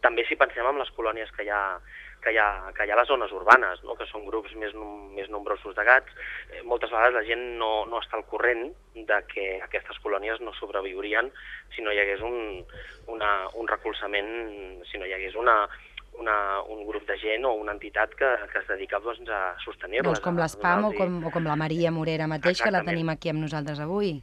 També si pensem en les colònies que hi ha, que hi ha, que hi ha les zones urbanes, no? que són grups més, més nombrosos de gats. Eh, moltes vegades la gent no, no està al corrent de que aquestes colònies no sobreviurien si no hi hagués un, una, un recolzament, si no hi hagués una, una, un grup de gent o una entitat que, que es dedica doncs, a sostenir-les. Doncs com l'ESPAM o, com, o com la Maria Morera mateix, Exactament. que la tenim aquí amb nosaltres avui.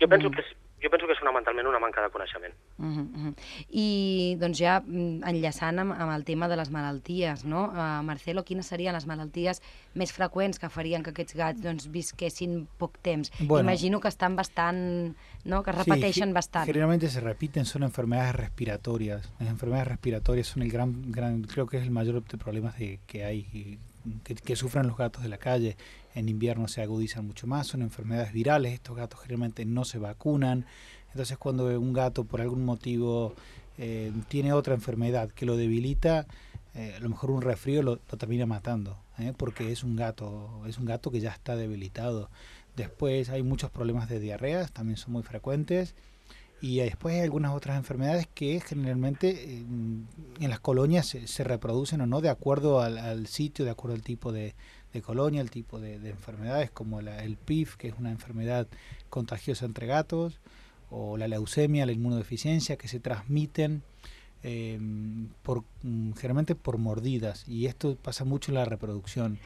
Jo penso mm. que és, jo penso que és fonamentalment una manca de coneixement. Uh -huh. I doncs ja mm, enllaçant amb, amb el tema de les malalties, no? Uh, Marcelo, quines serien les malalties més freqüents que farien que aquests gats doncs, visquessin poc temps? Bueno, Imagino que estan bastant, ¿no? que repeteixen sí, bastant. Generalmente se repiten, son enfermedades respiratorias. Las enfermedades respiratorias son el gran, gran creo que es el mayor de problemas de, que hay que, que, sufren los gatos de la calle. En invierno se agudizan mucho más, son enfermedades virales, estos gatos generalmente no se vacunan. Entonces cuando un gato por algún motivo eh, tiene otra enfermedad que lo debilita, eh, a lo mejor un resfrío lo, termina matando, ¿eh? porque es un gato, es un gato que ya está debilitado. Después hay muchos problemas de diarreas, también son muy frecuentes. Y después hay algunas otras enfermedades que generalmente en, las colonias se, reproducen o no de acuerdo al, sitio, de acuerdo al tipo de, colonia, el tipo de, enfermedades, como el PIF, que es una enfermedad contagiosa entre gatos, o la leucemia, la inmunodeficiencia, que se transmiten em, mm, generalmente por mordidas. Y esto pasa mucho en la reproducción.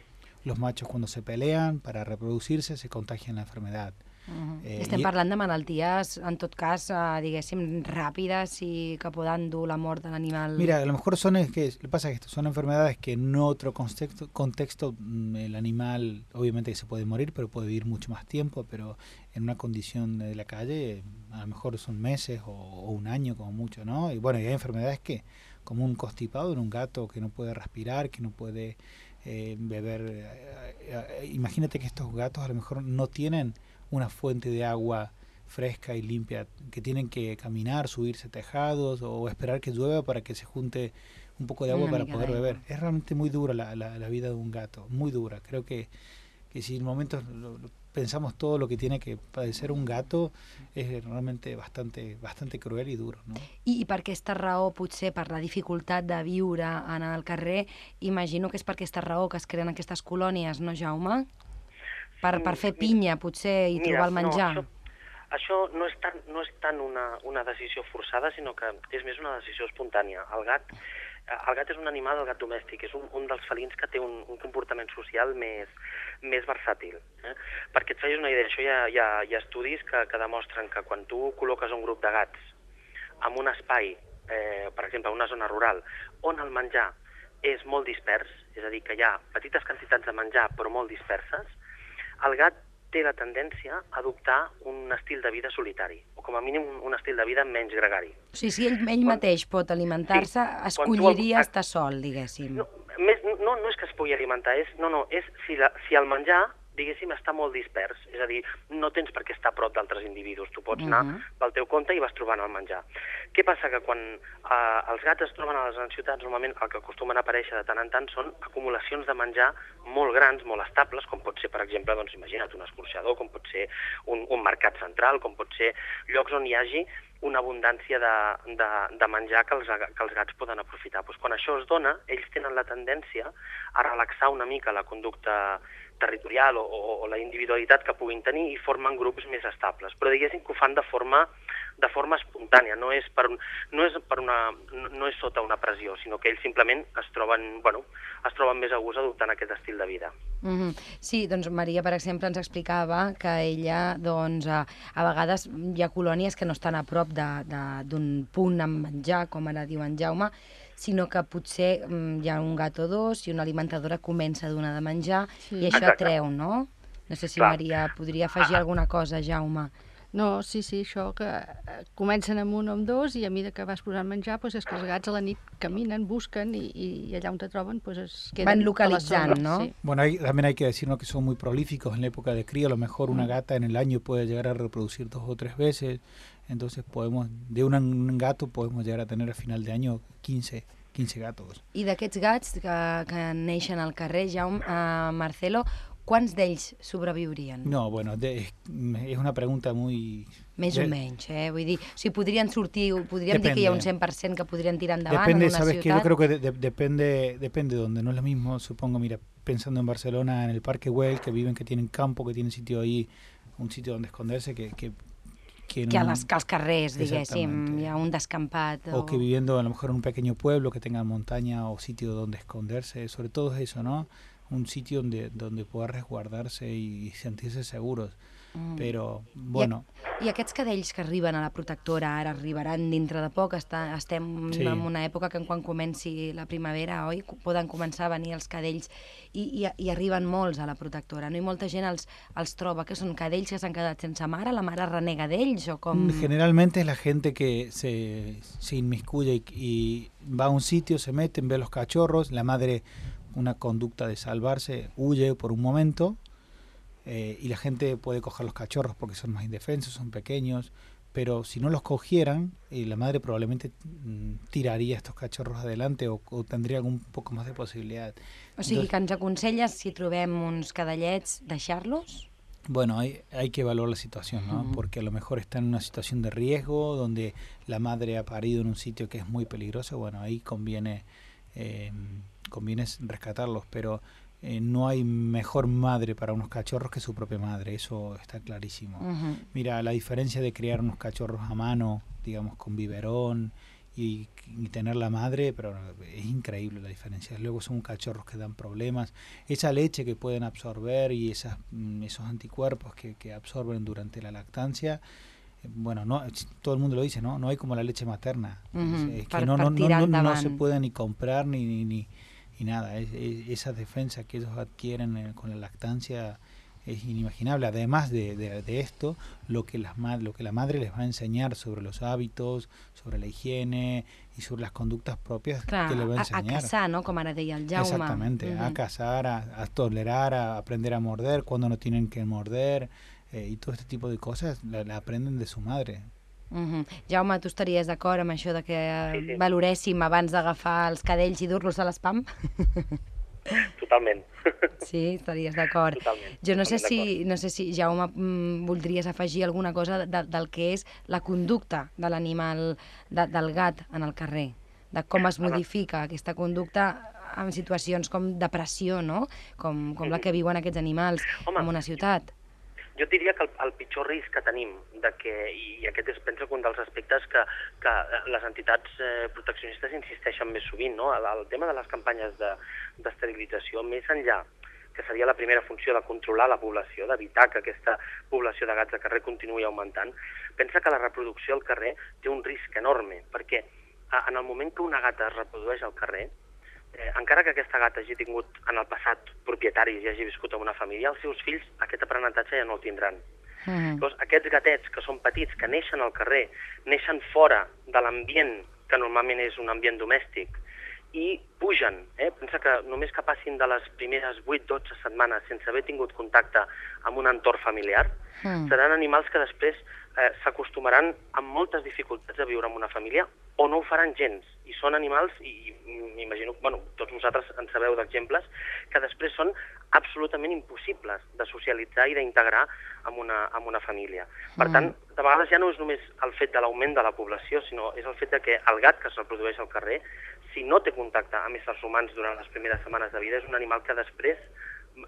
Los machos cuando se pelean para reproducirse se contagian la enfermedad. Uh -huh. eh, Estem i... parlant de malalties, en tot cas, eh, diguéssim, ràpides i que poden dur la mort de l'animal. Mira, a lo mejor son, es que, lo pasa que son enfermedades que en otro contexto, contexto mm, el animal, obviamente que se puede morir, pero puede vivir mucho más tiempo, pero en una condición de la calle, a lo mejor son meses o, o un año como mucho, ¿no? Y bueno, y hay enfermedades que, como un constipado en un gato que no puede respirar, que no puede eh, beber. Eh, eh, imagínate que estos gatos a lo mejor no tienen una fuente de agua fresca y limpia, que tienen que caminar, subirse tejados o esperar que llueva para que se junte un poco de agua para poder beber. Es realmente muy dura la, la, vida de un gato, muy dura. Creo que, que si en momentos pensamos todo lo que tiene que padecer un gato es realmente bastante, bastante cruel y duro. No? I, I per aquesta raó, potser per la dificultat de viure en el carrer, imagino que és per aquesta raó que es creen aquestes colònies, no, Jaume? Per, per fer pinya, potser, i Mira, trobar el menjar. No, això, això no és tant, no és tant una, una decisió forçada, sinó que és més una decisió espontània. El gat, el gat és un animal, el gat domèstic, és un, un dels felins que té un, un comportament social més, més versàtil. Eh? Perquè et facis una idea, això hi ha, hi ha, hi ha estudis que, que demostren que quan tu col·loques un grup de gats en un espai, eh, per exemple, una zona rural, on el menjar és molt dispers, és a dir, que hi ha petites quantitats de menjar però molt disperses, el gat té la tendència a adoptar un estil de vida solitari, o com a mínim un, un estil de vida menys gregari. O sigui, si ell, ell quan, mateix pot alimentar-se, sí, escolliria el, estar sol, diguéssim. No, més, no, no és que es pugui alimentar, és, no, no, és si, la, si el menjar diguéssim, està molt dispers. És a dir, no tens per què estar a prop d'altres individus. Tu pots anar uh -huh. pel teu compte i vas trobant el menjar. Què passa? Que quan eh, els gats es troben a les grans ciutats, normalment el que acostumen a aparèixer de tant en tant són acumulacions de menjar molt grans, molt estables, com pot ser, per exemple, doncs imagina't, un escorxador, com pot ser un, un mercat central, com pot ser llocs on hi hagi una abundància de, de, de menjar que els, que els gats poden aprofitar. Pues quan això es dona, ells tenen la tendència a relaxar una mica la conducta territorial o, o la individualitat que puguin tenir i formen grups més estables. Però diguéssim que ho fan de forma, de forma espontània, no és, per no, és per una, no és sota una pressió, sinó que ells simplement es troben, bueno, es troben més a gust adoptant aquest estil de vida. Mm -hmm. Sí, doncs Maria, per exemple, ens explicava que ella, doncs, a, a vegades hi ha colònies que no estan a prop d'un punt amb menjar, com ara diu en Jaume, sinó que potser mm, hi ha un gat o dos i una alimentadora comença a donar de menjar sí. i això Exacte. atreu, no? No sé si Clar. Maria podria afegir ah. alguna cosa, Jaume. No, sí, sí, això que eh, comencen amb un o amb dos i a mesura que vas posant menjar, pues és que els gats a la nit caminen, busquen y, y allá donde troben, pues es quedan Van localizando, ¿no? Sí. Bueno, hay, también hay que decir ¿no? que son muy prolíficos en la época de cría. A lo mejor una mm. gata en el año puede llegar a reproducir dos o tres veces. Entonces podemos, de un, un gato podemos llegar a tener a final de año 15 15 gatos. I d'aquests gats que, que neixen al carrer, Jaume, uh, Marcelo, quants d'ells sobreviurien? No, bueno, de, es una pregunta muy... Més o de- menys, eh? Vull dir, o sigui, podrien sortir, podríem dir Depende. que hi ha un 100% que podrien tirar endavant Depende, en una sabes que yo creo que de- de- depende, depende de donde, no es lo mismo, supongo, mira, pensando en Barcelona, en el Parque Güell, que viven, que tienen campo, que tienen sitio ahí, un sitio donde esconderse, que... que que, a als carrers, diguéssim, hi ha un descampat. o que viviendo a lo mejor en un pequeño pueblo que tenga montaña o sitio donde esconderse, sobre todo es eso, ¿no? Un sitio donde, donde pueda resguardarse y sentirse seguros. Mm. Pero bueno, I aquests cadells que arriben a la protectora ara arribaran dintre de poc, està, estem Sí. en una època que quan comenci la primavera, oi, poden començar a venir els cadells i, i, i arriben molts a la protectora, no? I molta gent els, els troba que són cadells que s'han quedat sense mare, la mare renega d'ells o com... generalmente es la gente que se, se inmiscuye y, y va a un sitio, se mete, ve los cachorros, la madre, una conducta de salvarse, huye por un momento eh, y la gente puede coger los cachorros porque son más indefensos, son pequeños, pero si no los cogieran, eh, la madre probablemente mm, tiraría a estos cachorros adelante o, o tendría algún poco más de posibilidad. O sigui Entonces- que ens aconselles, si trobem uns cadellets, deixar-los? Bueno, hay, hay que evaluar la situación, ¿no? Ujú. Porque a lo mejor está en una situación de riesgo, donde la madre ha parido en un sitio que es muy peligroso, bueno, ahí conviene, eh, conviene rescatarlos, pero eh, no hay mejor madre para unos cachorros que su propia madre, eso está clarísimo. Uh Mira, la diferencia de criar unos cachorros a mano, digamos, con biberón y, y tener la madre, pero es increíble la diferencia. Luego son cachorros que dan problemas. Esa leche que pueden absorber y esas, mm, esos anticuerpos que, que absorben durante la lactancia, eh, bueno, no, todo el mundo lo dice, ¿no? No hay como la leche materna. Es- que no, no, no, no- se puede ni comprar ni, ni, ni, ni nada. Es- es- esa defensa que ellos adquieren eh, con la lactancia es inimaginable. Además de, de- de esto, lo que, las lo que la madre les va a enseñar sobre los hábitos, sobre la higiene y sobre las conductas propias que le va a a, a enseñar. caçar, no?, com ara deia el Jaume. Exactamente, a cazar, a, a tolerar, a aprender a morder cuando no tienen que morder eh, y todo este tipo de cosas la, la aprenden de su madre. Mhm. Jaume, tu estaries d'acord amb això de que Sí, sí. valoréssim abans d'agafar els cadells i dur-los a l'espam? Totalment. Sí, estaries d'acord. Jo no sé, si, no sé si, Jaume, mm, voldries afegir alguna cosa de, del que és la conducta de l'animal, de, del gat en el carrer, de com es modifica aquesta conducta en situacions com depressió, no? Com, com la que viuen aquests animals Home, en una ciutat. Jo diria que el, el pitjor risc que tenim, de que, i aquest és, penso, que un dels aspectes que, que eh, les entitats eh, proteccionistes insisteixen més sovint, no? el, el tema de les campanyes de- d'esterilització, més enllà que seria la primera funció de controlar la població, d'evitar que aquesta població de gats de carrer continuï augmentant, pensa que la reproducció al carrer té un risc enorme, perquè eh, en el moment que una gata es reprodueix al carrer, eh, encara que aquesta gata hagi tingut en el passat propietaris i hagi viscut en una família, els seus fills aquest aprenentatge ja no el tindran. Mhm. Llavors, aquests gatets que són petits, que neixen al carrer, neixen fora de l'ambient que normalment és un ambient domèstic, i pugen. Eh? Pensa que només que passin de les primeres 8-12 setmanes sense haver tingut contacte amb un entorn familiar, Mm. seran animals que després eh, s'acostumaran amb moltes dificultats a viure en una família o no ho faran gens. I són animals, i m'imagino, bueno, tots vosaltres en sabeu d'exemples, que després són absolutament impossibles de socialitzar i d'integrar amb una, amb una família. Per tant, de vegades ja no és només el fet de l'augment de la població, sinó és el fet de que el gat que es reprodueix al carrer, si no té contacte amb éssers humans durant les primeres setmanes de vida, és un animal que després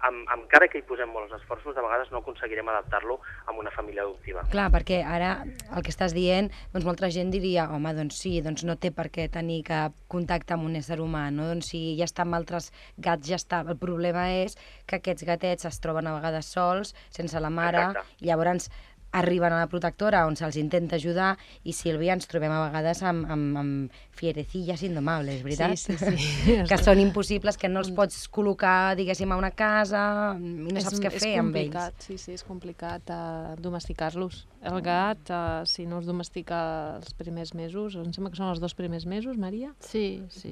amb, encara que hi posem molts esforços, de vegades no aconseguirem adaptar-lo a una família adoptiva. Clar, perquè ara el que estàs dient, doncs molta gent diria, home, doncs sí, doncs no té per què tenir cap contacte amb un ésser humà, no? Doncs si ja està amb altres gats, ja està. El problema és que aquests gatets es troben a vegades sols, sense la mare, Exacte. i llavors arriben a la protectora on se'ls intenta ajudar i Sílvia ens trobem a vegades amb, amb, amb fierecillas indomables, veritat? Sí, sí, sí. que són impossibles, que no els pots col·locar, diguéssim, a una casa i no és, saps què fer amb ells. complicat, sí, sí, és complicat uh, domesticar-los. El gat, uh, si no es domestica els primers mesos, em sembla que són els dos primers mesos, Maria, Sí, sí.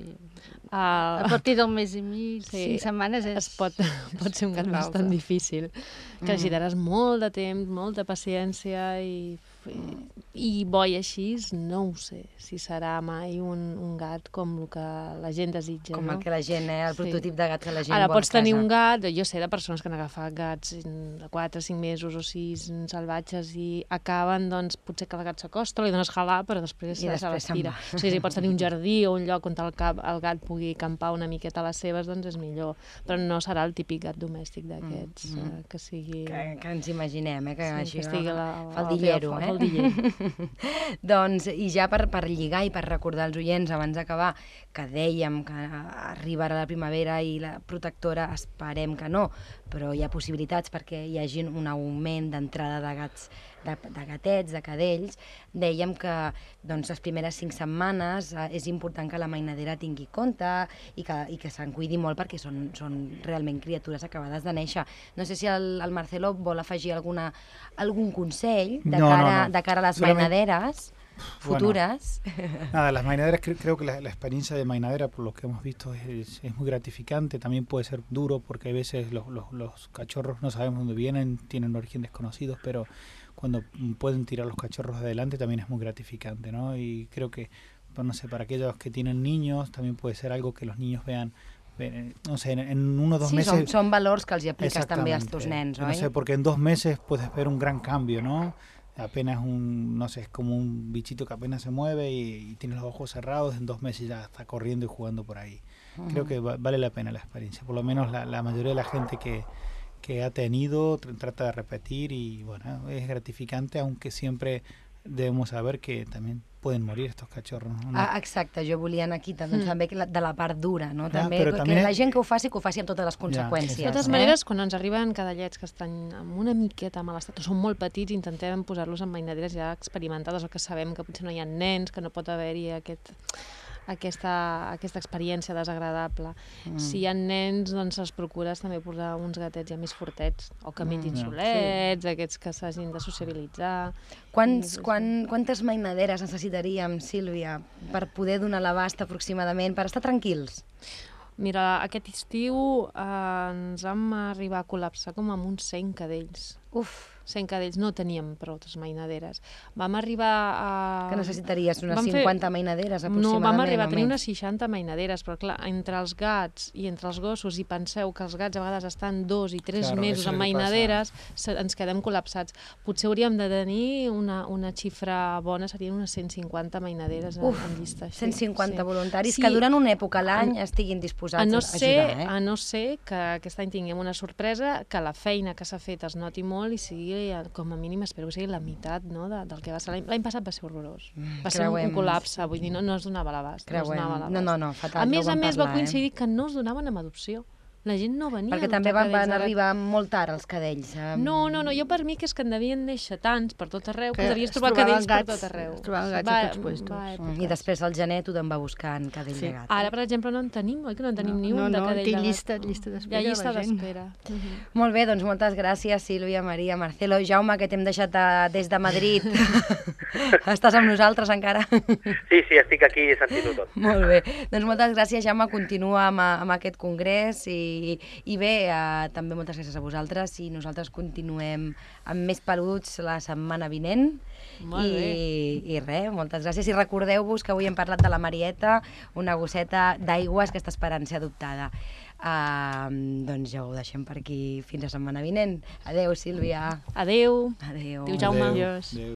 uh, A partir del mes i mig, Sí, cinc setmanes és... es pot, pot ser un gat bastant difícil, que necessitaràs molt de temps, molta paciència i i bo i així, no ho sé si serà mai un, un gat com el que la gent desitja. Com no? el que la gent, eh? El prototip de gat que la gent Ara vol pots tenir un gat, jo sé de persones que han agafat gats de 4, 5 mesos o 6 salvatges i acaben, doncs, potser que el gat s'acosta, li dones jalar, però després, I se, se després se'n l'estira. O sigui, si pots tenir un jardí o un lloc on el, cap, el gat pugui campar una miqueta a les seves, doncs és millor. Però no serà el típic gat domèstic d'aquests, Mm, mm. eh, que sigui... Que, que ens imaginem, eh? Que, Sí, així, que estigui a la- faldillero, eh? faldiller. doncs, i ja per, per lligar i per recordar als oients, abans d'acabar, que dèiem que arribarà la primavera i la protectora esperem que no, però hi ha possibilitats perquè hi hagi un augment d'entrada de gats de, de gatets, de cadells, dèiem que doncs, les primeres cinc setmanes eh, és important que la mainadera tingui compte i que, i que se'n cuidi molt perquè són, són realment criatures acabades de néixer. No sé si el, el Marcelo vol afegir alguna, algun consell de, No, no, cara, no. de cara a les Solament- mainaderes futuras. Nada, las mainaderas, cre- creo que la, la experiencia de mainadera, por lo que hemos visto, es, es muy gratificante. También puede ser duro porque a veces los, los- los cachorros no sabemos dónde vienen, tienen origen desconocidos, pero cuando pueden tirar los cachorros adelante también es muy gratificante, ¿no? Y creo que, no sé, para aquellos que tienen niños, también puede ser algo que los niños vean, ve- no sé, en, en uno o dos sí, meses... són, són valors que els apliques als teus Exactamente. nens, No oi? sé, porque en dos meses puedes ver un gran cambio, ¿no? Apenas un, no sé, es como un bichito que apenas se mueve y, y tiene los ojos cerrados, en dos meses ya está corriendo y jugando por ahí. Creo que va- vale la pena la experiencia, por lo menos la, la mayoría de la gente que, que ha tenido tr- trata de repetir y bueno, es gratificante, aunque siempre debemos saber que también pueden morir estos cachorros. ¿no? Ah, exacte, jo volia anar aquí també, Mm. també de la part dura, no? Clar, també, però que també- la gent que ho faci, que ho faci amb totes les conseqüències. De totes eh? maneres, quan ens arriben cadallets que estan amb una miqueta mal estat, o són molt petits, intentem posar-los en mainaderes ja experimentades o que sabem que potser no hi ha nens, que no pot haver-hi aquest, aquesta, aquesta experiència desagradable. Mm. Si hi ha nens, doncs es procures també posar uns gatets ja més fortets, o que mengin Mm. solets, aquests que s'hagin de sociabilitzar. Quants, quan, quantes mainaderes necessitaríem, Sílvia, per poder donar l'abast aproximadament, per estar tranquils? Mira, aquest estiu eh, ens vam arribar a col·lapsar com amb uns 100 cadells. Uf, 100 cadells, no teníem prou mainaderes. Vam arribar a... que necessitaries unes vam fer- 50 mainaderes No, aproximadament. vam arribar a tenir unes 60 mainaderes, però clar, entre els gats i entre els gossos, i penseu que els gats a vegades estan dos i tres Claro, mesos que mainaderes, se, ens quedem col·lapsats. Potser hauríem de tenir una, una xifra bona, serien unes 150 mainaderes Uf, en, en llista. Sí, 150 sí. voluntaris Sí. que durant una època a l'any estiguin disposats A no, a ser, ajudar, eh? a no ser que aquest any tinguem una sorpresa, que la feina que s'ha fet es noti molt i sigui, eh, com a mínim, espero que sigui la meitat no, de, del que va ser l'any. Passat va ser horrorós. Va ser un, creuem. un col·lapse, vull dir, no, no es donava l'abast. No, es donava. No, no, no, fatal, A més a vam més, va parlar, eh? coincidir que no es donaven amb adopció. La gent no venia Perquè també van, van de arribar molt tard els cadells. eh? No, no, no, jo per mi que és que en devien néixer tants per tot arreu, que, Que devies es trobar cadells per gats- tot arreu. es trobaven gats a tots puestos. va, Mm. I després al gener tothom va buscant cadell Sí. de gat. Ara, per exemple, no en tenim, oi que no en tenim ni un no, de no, cadell té de gat? llista, llista Hi d'espera. ha llista d'espera. Mhm. Molt bé, doncs moltes gràcies, Sílvia, Maria, Marcelo, Jaume, que t'hem deixat a, des de Madrid. Estàs amb nosaltres encara? Sí, sí, estic aquí sentint-ho tot. Molt bé. Doncs moltes gràcies, Jaume. Continua amb, amb aquest congrés i, i bé, eh, també moltes gràcies a vosaltres i nosaltres continuem amb més peluts la setmana vinent. Molt I, I res, moltes gràcies. I recordeu-vos que avui hem parlat de la Marieta, una gosseta d'aigües que està esperant ser adoptada. Uh, doncs ja ho deixem per aquí fins la setmana vinent. Adeu, Sílvia. Adeu. Adeu. Adéu, Jaume. Adeu, Adiós. adeu.